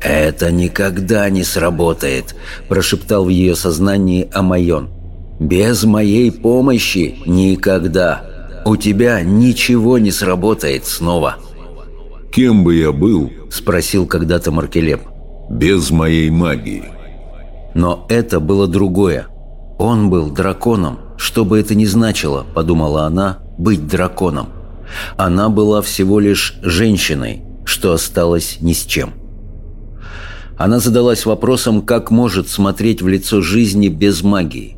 «Это никогда не сработает», – прошептал в ее сознании Амайон. «Без моей помощи никогда. У тебя ничего не сработает снова». «Кем бы я был?» – спросил когда-то Маркелеп. «Без моей магии». Но это было другое. Он был драконом, что бы это ни значило, подумала она, быть драконом. Она была всего лишь женщиной, что осталось ни с чем. Она задалась вопросом, как может смотреть в лицо жизни без магии.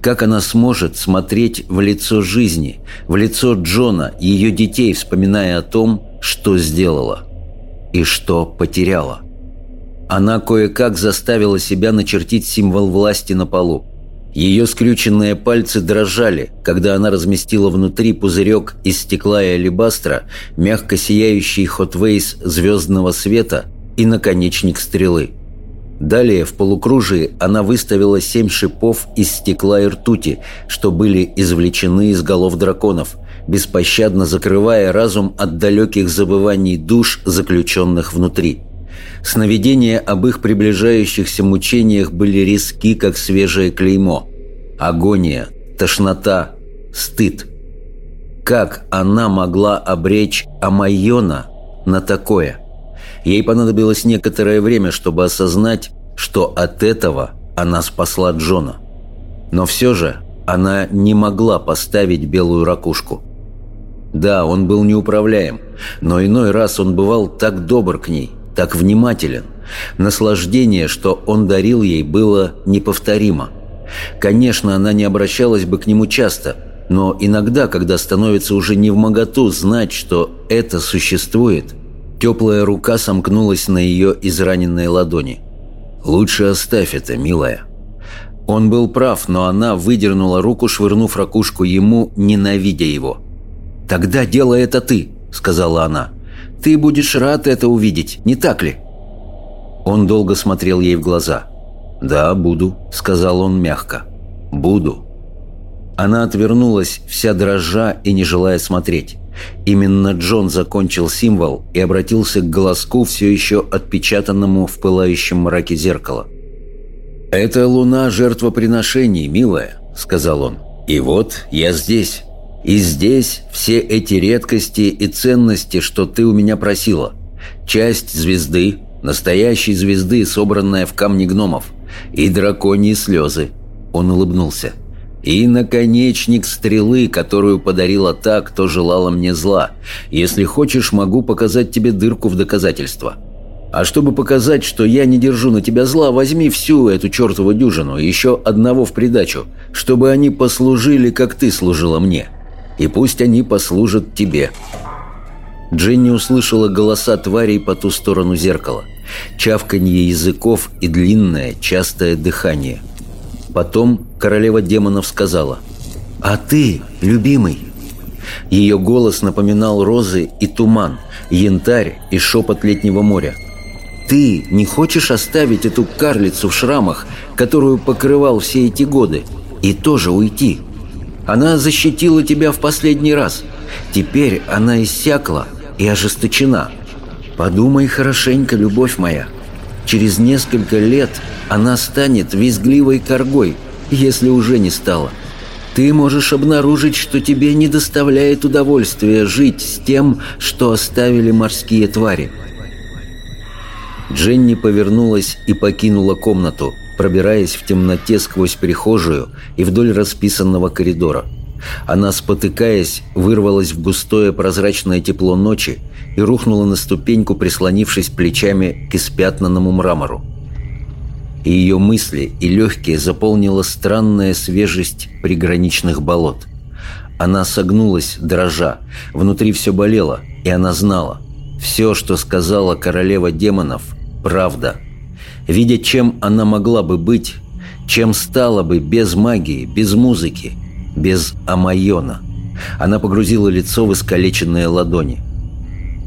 Как она сможет смотреть в лицо жизни, в лицо Джона, ее детей, вспоминая о том, что сделала и что потеряла. Она кое-как заставила себя начертить символ власти на полу. Ее скрюченные пальцы дрожали, когда она разместила внутри пузырек из стекла и алебастра, мягко сияющий хотвейс звездного света и наконечник стрелы. Далее в полукружии она выставила семь шипов из стекла и ртути, что были извлечены из голов драконов, беспощадно закрывая разум от далеких забываний душ, заключенных внутри. Сновидения об их приближающихся мучениях были риски, как свежее клеймо. Агония, тошнота, стыд. Как она могла обречь Амайона на такое? Ей понадобилось некоторое время, чтобы осознать, что от этого она спасла Джона. Но все же она не могла поставить белую ракушку. Да, он был неуправляем, но иной раз он бывал так добр к ней – так внимателен. Наслаждение, что он дарил ей, было неповторимо. Конечно, она не обращалась бы к нему часто, но иногда, когда становится уже не в моготу знать, что это существует, теплая рука сомкнулась на ее израненной ладони. «Лучше оставь это, милая». Он был прав, но она выдернула руку, швырнув ракушку ему, ненавидя его. «Тогда делай это ты», — сказала она. Ты будешь рад это увидеть, не так ли?» Он долго смотрел ей в глаза. «Да, буду», — сказал он мягко. «Буду». Она отвернулась, вся дрожа и не желая смотреть. Именно Джон закончил символ и обратился к голоску, все еще отпечатанному в пылающем мраке зеркала. «Это луна жертвоприношений, милая», — сказал он. «И вот я здесь. И здесь все эти редкости и ценности, что ты у меня просила. Часть звезды, настоящей звезды, собранная в камне гномов. И драконьи слезы. Он улыбнулся. И наконечник стрелы, которую подарила та, кто желала мне зла. Если хочешь, могу показать тебе дырку в доказательство. А чтобы показать, что я не держу на тебя зла, возьми всю эту чертову дюжину, еще одного в придачу, чтобы они послужили, как ты служила мне и пусть они послужат тебе». Дженни услышала голоса тварей по ту сторону зеркала, чавканье языков и длинное, частое дыхание. Потом королева демонов сказала «А ты, любимый?» Ее голос напоминал розы и туман, янтарь и шепот летнего моря. «Ты не хочешь оставить эту карлицу в шрамах, которую покрывал все эти годы, и тоже уйти?» Она защитила тебя в последний раз. Теперь она иссякла и ожесточена. Подумай хорошенько, любовь моя. Через несколько лет она станет визгливой коргой, если уже не стала. Ты можешь обнаружить, что тебе не доставляет удовольствия жить с тем, что оставили морские твари. Дженни повернулась и покинула комнату, пробираясь в темноте сквозь прихожую и вдоль расписанного коридора. Она, спотыкаясь, вырвалась в густое прозрачное тепло ночи и рухнула на ступеньку, прислонившись плечами к испятнанному мрамору. И ее мысли и легкие заполнила странная свежесть приграничных болот. Она согнулась, дрожа, внутри все болело, и она знала. Все, что сказала королева демонов, правда – видя, чем она могла бы быть, чем стала бы без магии, без музыки, без Амайона. Она погрузила лицо в искалеченные ладони.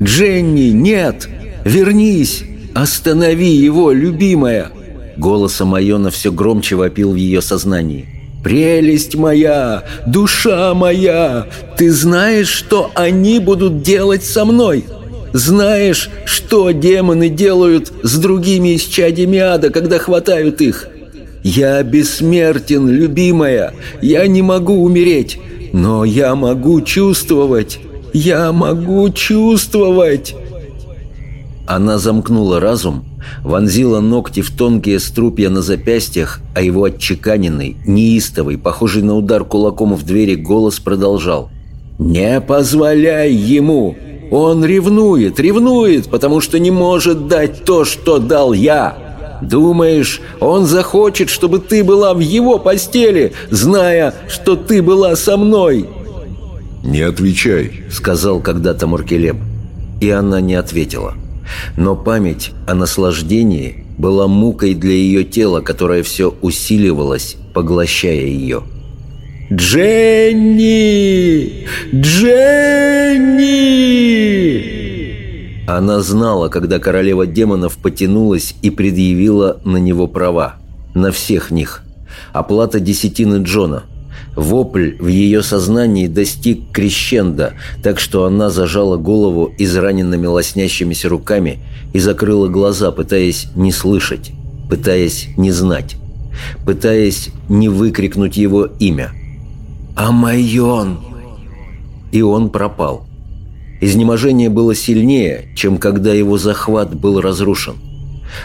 «Дженни, нет! Вернись! Останови его, любимая!» Голос Амайона все громче вопил в ее сознании. Прелесть моя, душа моя, ты знаешь, что они будут делать со мной? Знаешь, что демоны делают с другими исчадьями ада, когда хватают их? Я бессмертен, любимая, я не могу умереть, но я могу чувствовать, я могу чувствовать. Она замкнула разум, вонзила ногти в тонкие струпья на запястьях, а его отчеканенный, неистовый, похожий на удар кулаком в двери голос продолжал. «Не позволяй ему! Он ревнует, ревнует, потому что не может дать то, что дал я!» Думаешь, он захочет, чтобы ты была в его постели, зная, что ты была со мной?» «Не отвечай», — сказал когда-то Маркелеб. И она не ответила. Но память о наслаждении была мукой для ее тела, которое все усиливалось, поглощая ее. «Дженни! Дженни!» Она знала, когда королева демонов потянулась и предъявила на него права. На всех них. Оплата десятины Джона – Вопль в ее сознании достиг крещенда, так что она зажала голову израненными лоснящимися руками и закрыла глаза, пытаясь не слышать, пытаясь не знать, пытаясь не выкрикнуть его имя. «Амайон!» И он пропал. Изнеможение было сильнее, чем когда его захват был разрушен.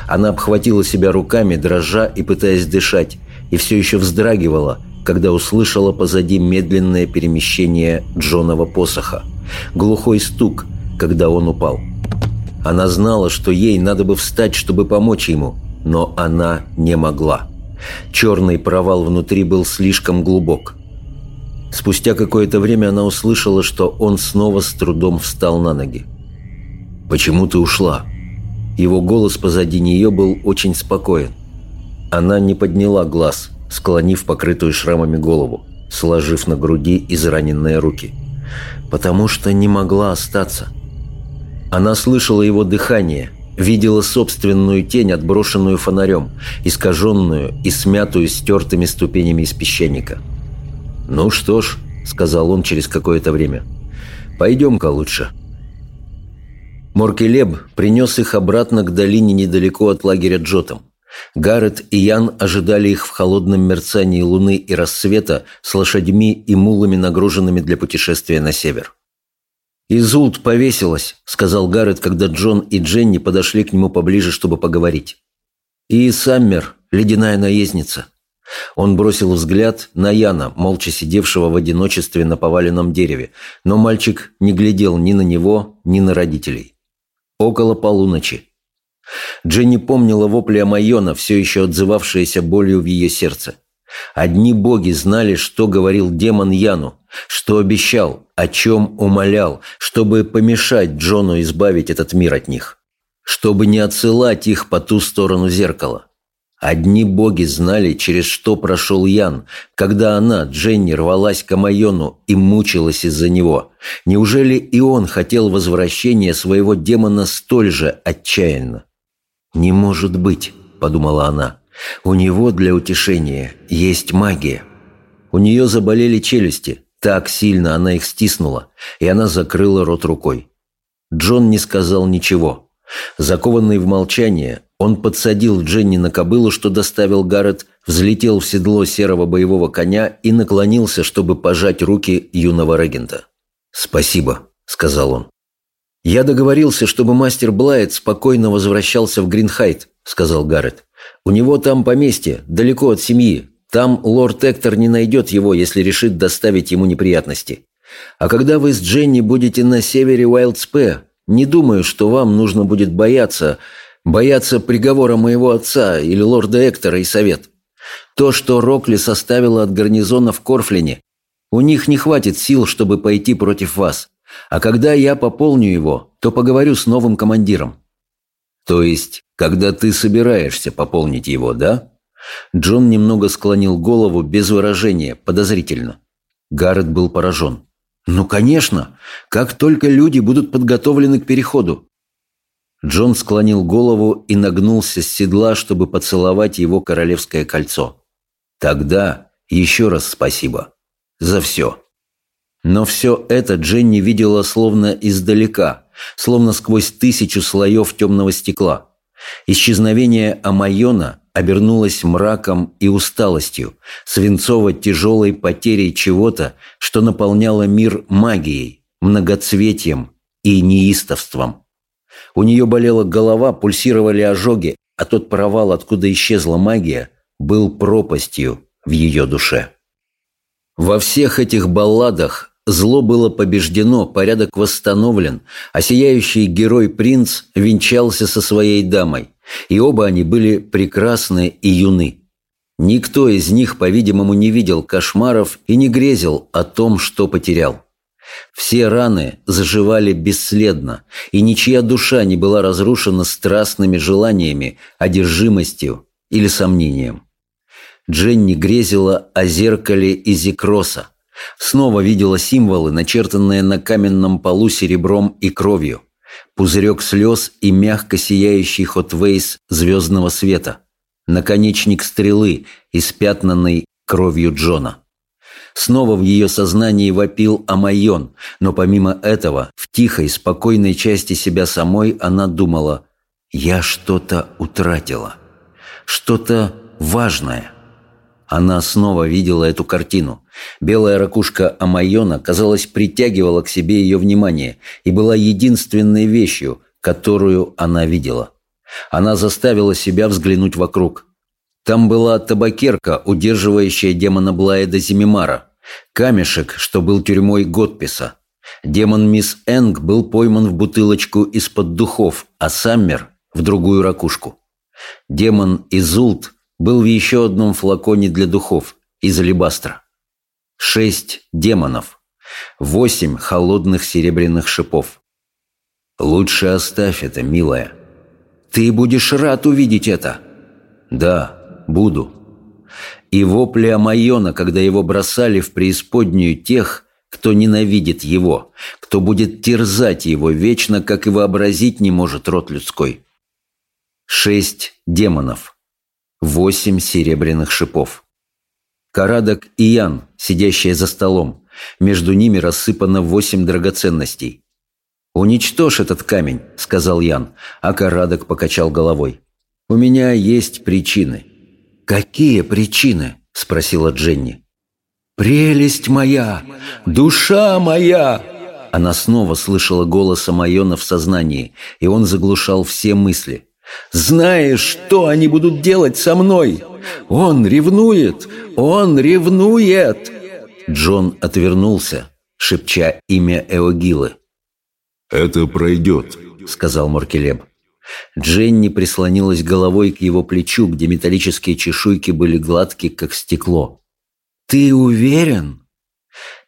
Она обхватила себя руками, дрожа и пытаясь дышать, и все еще вздрагивала – когда услышала позади медленное перемещение Джонова посоха, глухой стук, когда он упал. Она знала, что ей надо бы встать, чтобы помочь ему, но она не могла. Черный провал внутри был слишком глубок. Спустя какое-то время она услышала, что он снова с трудом встал на ноги. «Почему ты ушла?» Его голос позади нее был очень спокоен. Она не подняла глаз – склонив покрытую шрамами голову, сложив на груди израненные руки. Потому что не могла остаться. Она слышала его дыхание, видела собственную тень, отброшенную фонарем, искаженную и смятую стертыми ступенями из песчаника. «Ну что ж», — сказал он через какое-то время, — «пойдем-ка лучше». Моркелеб принес их обратно к долине недалеко от лагеря Джотом. Гаррет и Ян ожидали их в холодном мерцании луны и рассвета с лошадьми и мулами, нагруженными для путешествия на север. «Изулт повесилась», — сказал Гаррет, когда Джон и Дженни подошли к нему поближе, чтобы поговорить. «И Саммер, ледяная наездница». Он бросил взгляд на Яна, молча сидевшего в одиночестве на поваленном дереве, но мальчик не глядел ни на него, ни на родителей. Около полуночи. Дженни помнила вопли Амайона, все еще отзывавшиеся болью в ее сердце. Одни боги знали, что говорил демон Яну, что обещал, о чем умолял, чтобы помешать Джону избавить этот мир от них, чтобы не отсылать их по ту сторону зеркала. Одни боги знали, через что прошел Ян, когда она, Дженни, рвалась к Амайону и мучилась из-за него. Неужели и он хотел возвращения своего демона столь же отчаянно? «Не может быть», – подумала она. «У него для утешения есть магия». У нее заболели челюсти, так сильно она их стиснула, и она закрыла рот рукой. Джон не сказал ничего. Закованный в молчание, он подсадил Дженни на кобылу, что доставил Гаррет, взлетел в седло серого боевого коня и наклонился, чтобы пожать руки юного регента. «Спасибо», — сказал он. «Я договорился, чтобы мастер Блайт спокойно возвращался в Гринхайт», — сказал Гаррет. «У него там поместье, далеко от семьи. Там лорд Эктор не найдет его, если решит доставить ему неприятности. А когда вы с Дженни будете на севере Уайлдспе, не думаю, что вам нужно будет бояться, бояться приговора моего отца или лорда Эктора и совет. То, что Рокли составила от гарнизона в Корфлине, у них не хватит сил, чтобы пойти против вас. А когда я пополню его, то поговорю с новым командиром». «То есть, когда ты собираешься пополнить его, да?» Джон немного склонил голову без выражения, подозрительно. Гаррет был поражен. «Ну, конечно! Как только люди будут подготовлены к переходу!» Джон склонил голову и нагнулся с седла, чтобы поцеловать его королевское кольцо. «Тогда Еще раз спасибо. За все. Но все это Дженни видела словно издалека, словно сквозь тысячу слоев темного стекла. Исчезновение Амайона обернулось мраком и усталостью, свинцово-тяжелой потерей чего-то, что наполняло мир магией, многоцветием и неистовством. У нее болела голова, пульсировали ожоги, а тот провал, откуда исчезла магия, был пропастью в ее душе. Во всех этих балладах Зло было побеждено, порядок восстановлен, а сияющий герой-принц венчался со своей дамой, и оба они были прекрасны и юны. Никто из них, по-видимому, не видел кошмаров и не грезил о том, что потерял. Все раны заживали бесследно, и ничья душа не была разрушена страстными желаниями, одержимостью или сомнением. Дженни грезила о зеркале Изикроса, Снова видела символы, начертанные на каменном полу серебром и кровью. Пузырек слез и мягко сияющий хотвейс звездного света. Наконечник стрелы, испятнанный кровью Джона. Снова в ее сознании вопил Амайон, но помимо этого, в тихой, спокойной части себя самой она думала «Я что-то утратила, что-то важное». Она снова видела эту картину. Белая ракушка Амайона, казалось, притягивала к себе ее внимание и была единственной вещью, которую она видела. Она заставила себя взглянуть вокруг. Там была табакерка, удерживающая демона Блаэда Зимимара, камешек, что был тюрьмой Готписа. Демон Мисс Энг был пойман в бутылочку из-под духов, а Саммер – в другую ракушку. Демон Изулт был в еще одном флаконе для духов из алебастра. Шесть демонов. Восемь холодных серебряных шипов. Лучше оставь это, милая. Ты будешь рад увидеть это. Да, буду. И вопли Амайона, когда его бросали в преисподнюю тех, кто ненавидит его, кто будет терзать его вечно, как и вообразить не может род людской. Шесть демонов восемь серебряных шипов. Карадок и Ян, сидящие за столом. Между ними рассыпано восемь драгоценностей. «Уничтожь этот камень», — сказал Ян, а Карадок покачал головой. «У меня есть причины». «Какие причины?» — спросила Дженни. «Прелесть моя! Душа моя!» Она снова слышала голос Майона в сознании, и он заглушал все мысли — Знаешь, что они будут делать со мной? Он ревнует! Он ревнует!» Джон отвернулся, шепча имя Эогилы. «Это пройдет», — сказал Маркелеб. Дженни прислонилась головой к его плечу, где металлические чешуйки были гладкие, как стекло. «Ты уверен?»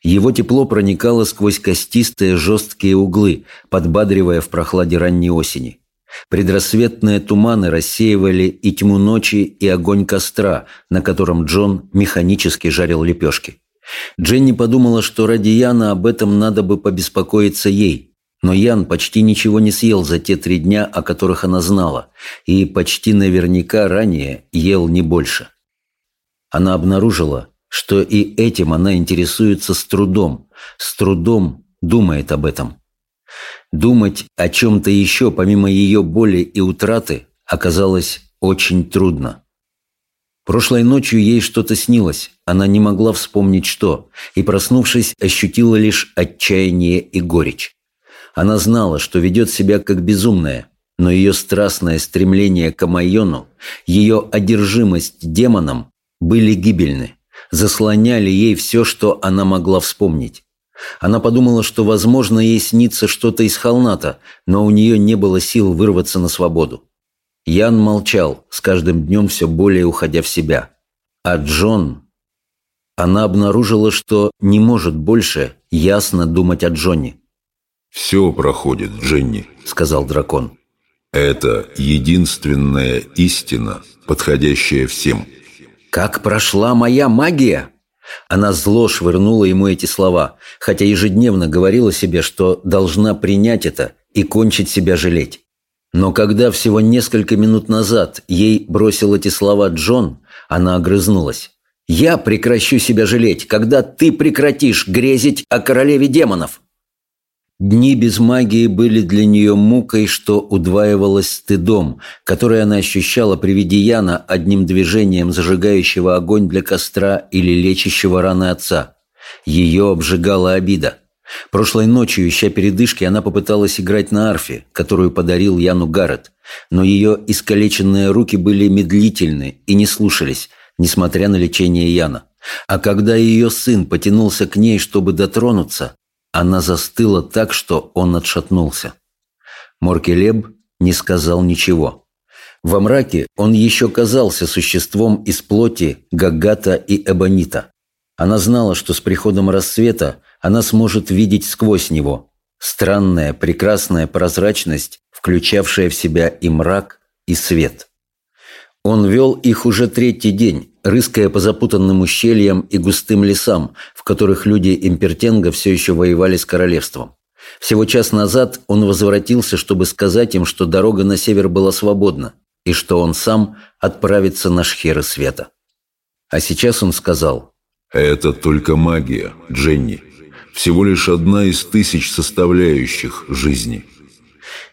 Его тепло проникало сквозь костистые жесткие углы, подбадривая в прохладе ранней осени. Предрассветные туманы рассеивали и тьму ночи, и огонь костра, на котором Джон механически жарил лепешки. Дженни подумала, что ради Яна об этом надо бы побеспокоиться ей. Но Ян почти ничего не съел за те три дня, о которых она знала, и почти наверняка ранее ел не больше. Она обнаружила, что и этим она интересуется с трудом, с трудом думает об этом. Думать о чем-то еще, помимо ее боли и утраты, оказалось очень трудно. Прошлой ночью ей что-то снилось, она не могла вспомнить что, и, проснувшись, ощутила лишь отчаяние и горечь. Она знала, что ведет себя как безумная, но ее страстное стремление к Амайону, ее одержимость демоном были гибельны, заслоняли ей все, что она могла вспомнить. Она подумала, что, возможно, ей снится что-то из холната, но у нее не было сил вырваться на свободу. Ян молчал, с каждым днем все более уходя в себя. А Джон... Она обнаружила, что не может больше ясно думать о Джонни. «Все проходит, Дженни», — сказал дракон. «Это единственная истина, подходящая всем». «Как прошла моя магия?» Она зло швырнула ему эти слова, хотя ежедневно говорила себе, что должна принять это и кончить себя жалеть. Но когда всего несколько минут назад ей бросил эти слова Джон, она огрызнулась. Я прекращу себя жалеть, когда ты прекратишь грезить о королеве демонов. Дни без магии были для нее мукой, что удваивалось стыдом, который она ощущала при виде Яна одним движением зажигающего огонь для костра или лечащего раны отца. Ее обжигала обида. Прошлой ночью, ища передышки, она попыталась играть на арфе, которую подарил Яну Гаррет, но ее искалеченные руки были медлительны и не слушались, несмотря на лечение Яна. А когда ее сын потянулся к ней, чтобы дотронуться, она застыла так, что он отшатнулся. Моркелеб не сказал ничего. Во мраке он еще казался существом из плоти Гагата и Эбонита. Она знала, что с приходом рассвета она сможет видеть сквозь него. Странная, прекрасная прозрачность, включавшая в себя и мрак, и свет. Он вел их уже третий день, рыская по запутанным ущельям и густым лесам, в которых люди Импертенга все еще воевали с королевством. Всего час назад он возвратился, чтобы сказать им, что дорога на север была свободна, и что он сам отправится на шхеры света. А сейчас он сказал «Это только магия, Дженни. Всего лишь одна из тысяч составляющих жизни».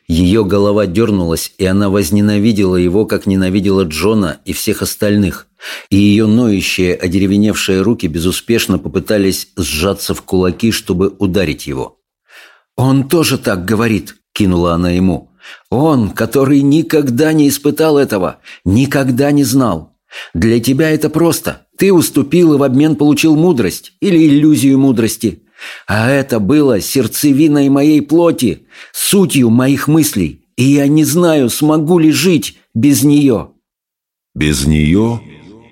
Ее голова дернулась, и она возненавидела его, как ненавидела Джона и всех остальных. И ее ноющие, одеревеневшие руки безуспешно попытались сжаться в кулаки, чтобы ударить его. «Он тоже так говорит», — кинула она ему. «Он, который никогда не испытал этого, никогда не знал. Для тебя это просто. Ты уступил и в обмен получил мудрость или иллюзию мудрости. А это было сердцевиной моей плоти, сутью моих мыслей, и я не знаю, смогу ли жить без нее». «Без нее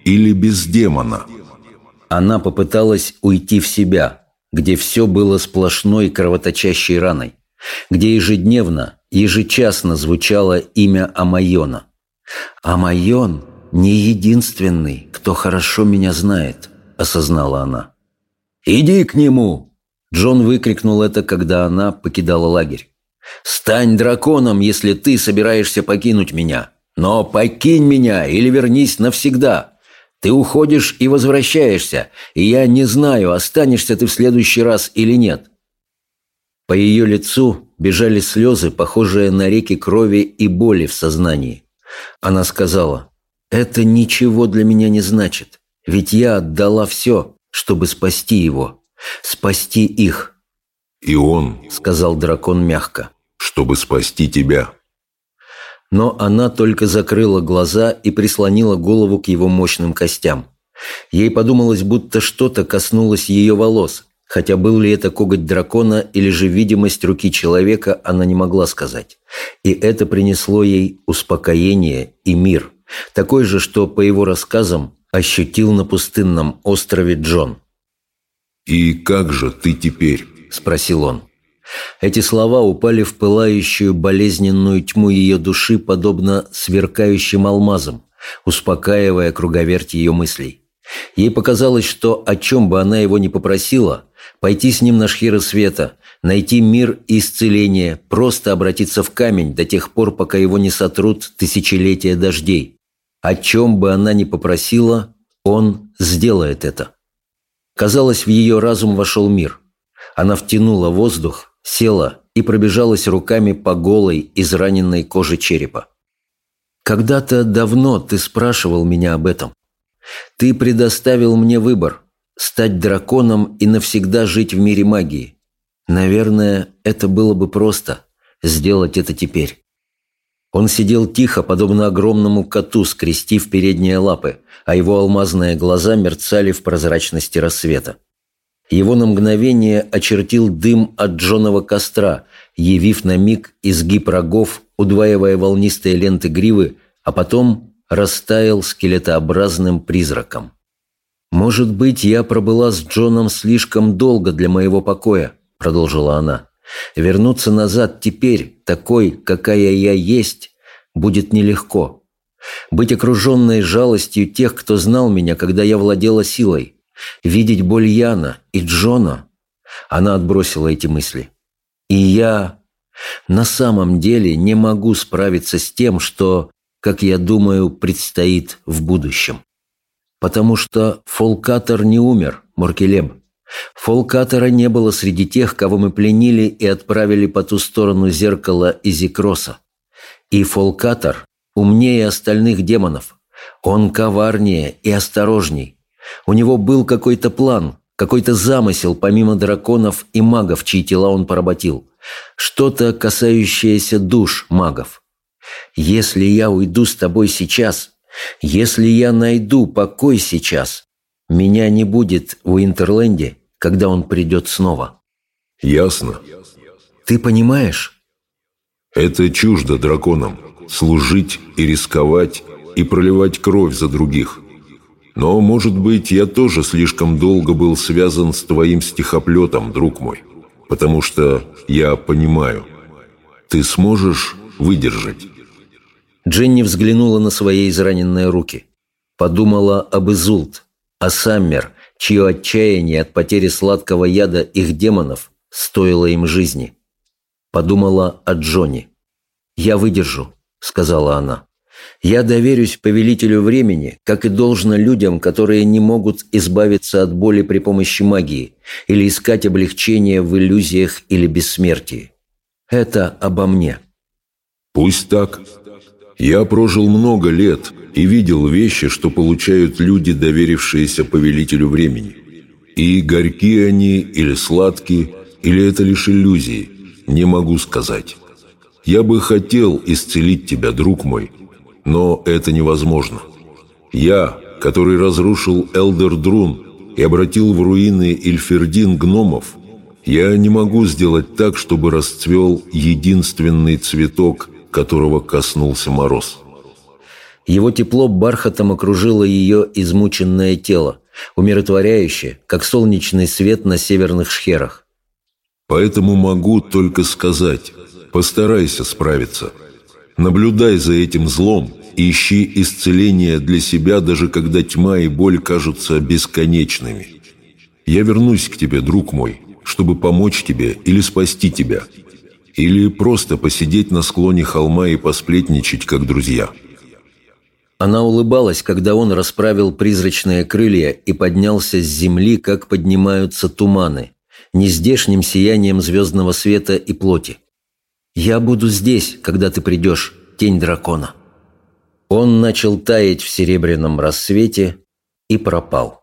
или без демона?» Она попыталась уйти в себя, где все было сплошной кровоточащей раной, где ежедневно, ежечасно звучало имя Амайона. «Амайон не единственный, кто хорошо меня знает», — осознала она. «Иди к нему!» Джон выкрикнул это, когда она покидала лагерь. «Стань драконом, если ты собираешься покинуть меня. Но покинь меня или вернись навсегда. Ты уходишь и возвращаешься, и я не знаю, останешься ты в следующий раз или нет». По ее лицу бежали слезы, похожие на реки крови и боли в сознании. Она сказала, «Это ничего для меня не значит, ведь я отдала все, чтобы спасти его» спасти их. И он, сказал дракон мягко, чтобы спасти тебя. Но она только закрыла глаза и прислонила голову к его мощным костям. Ей подумалось, будто что-то коснулось ее волос, хотя был ли это коготь дракона или же видимость руки человека, она не могла сказать. И это принесло ей успокоение и мир, такой же, что, по его рассказам, ощутил на пустынном острове Джон. «И как же ты теперь?» – спросил он. Эти слова упали в пылающую болезненную тьму ее души, подобно сверкающим алмазам, успокаивая круговерть ее мыслей. Ей показалось, что о чем бы она его ни попросила, пойти с ним на шхиры света, найти мир и исцеление, просто обратиться в камень до тех пор, пока его не сотрут тысячелетия дождей. О чем бы она ни попросила, он сделает это. Казалось, в ее разум вошел мир. Она втянула воздух, села и пробежалась руками по голой, израненной коже черепа. «Когда-то давно ты спрашивал меня об этом. Ты предоставил мне выбор – стать драконом и навсегда жить в мире магии. Наверное, это было бы просто – сделать это теперь. Он сидел тихо, подобно огромному коту, скрестив передние лапы, а его алмазные глаза мерцали в прозрачности рассвета. Его на мгновение очертил дым от джонова костра, явив на миг изгиб рогов, удваивая волнистые ленты гривы, а потом растаял скелетообразным призраком. «Может быть, я пробыла с Джоном слишком долго для моего покоя», — продолжила она. Вернуться назад теперь, такой, какая я есть, будет нелегко. Быть окруженной жалостью тех, кто знал меня, когда я владела силой. Видеть боль Яна и Джона. Она отбросила эти мысли. И я на самом деле не могу справиться с тем, что, как я думаю, предстоит в будущем. Потому что Фолкатор не умер, Моркелеб. Фолкатора не было среди тех, кого мы пленили и отправили по ту сторону зеркала Изикроса. И Фолкатор умнее остальных демонов. Он коварнее и осторожней. У него был какой-то план, какой-то замысел, помимо драконов и магов, чьи тела он поработил. Что-то, касающееся душ магов. Если я уйду с тобой сейчас, если я найду покой сейчас, меня не будет в Интерленде, когда он придет снова. Ясно. Ты понимаешь? Это чуждо драконам. Служить и рисковать, и проливать кровь за других. Но, может быть, я тоже слишком долго был связан с твоим стихоплетом, друг мой. Потому что я понимаю. Ты сможешь выдержать. Дженни взглянула на свои израненные руки. Подумала об Изулт, о Саммер, чье отчаяние от потери сладкого яда их демонов стоило им жизни. Подумала о Джонни. «Я выдержу», — сказала она. «Я доверюсь повелителю времени, как и должно людям, которые не могут избавиться от боли при помощи магии или искать облегчение в иллюзиях или бессмертии. Это обо мне». «Пусть так», я прожил много лет и видел вещи, что получают люди, доверившиеся повелителю времени. И горькие они или сладкие, или это лишь иллюзии, не могу сказать. Я бы хотел исцелить тебя, друг мой, но это невозможно. Я, который разрушил Элдер Друн и обратил в руины Ильфердин гномов, я не могу сделать так, чтобы расцвел единственный цветок – которого коснулся мороз. Его тепло бархатом окружило ее измученное тело, умиротворяющее, как солнечный свет на северных шхерах. Поэтому могу только сказать, постарайся справиться. Наблюдай за этим злом и ищи исцеления для себя, даже когда тьма и боль кажутся бесконечными. Я вернусь к тебе, друг мой, чтобы помочь тебе или спасти тебя – или просто посидеть на склоне холма и посплетничать, как друзья. Она улыбалась, когда он расправил призрачные крылья и поднялся с земли, как поднимаются туманы, нездешним сиянием звездного света и плоти. «Я буду здесь, когда ты придешь, тень дракона». Он начал таять в серебряном рассвете и пропал.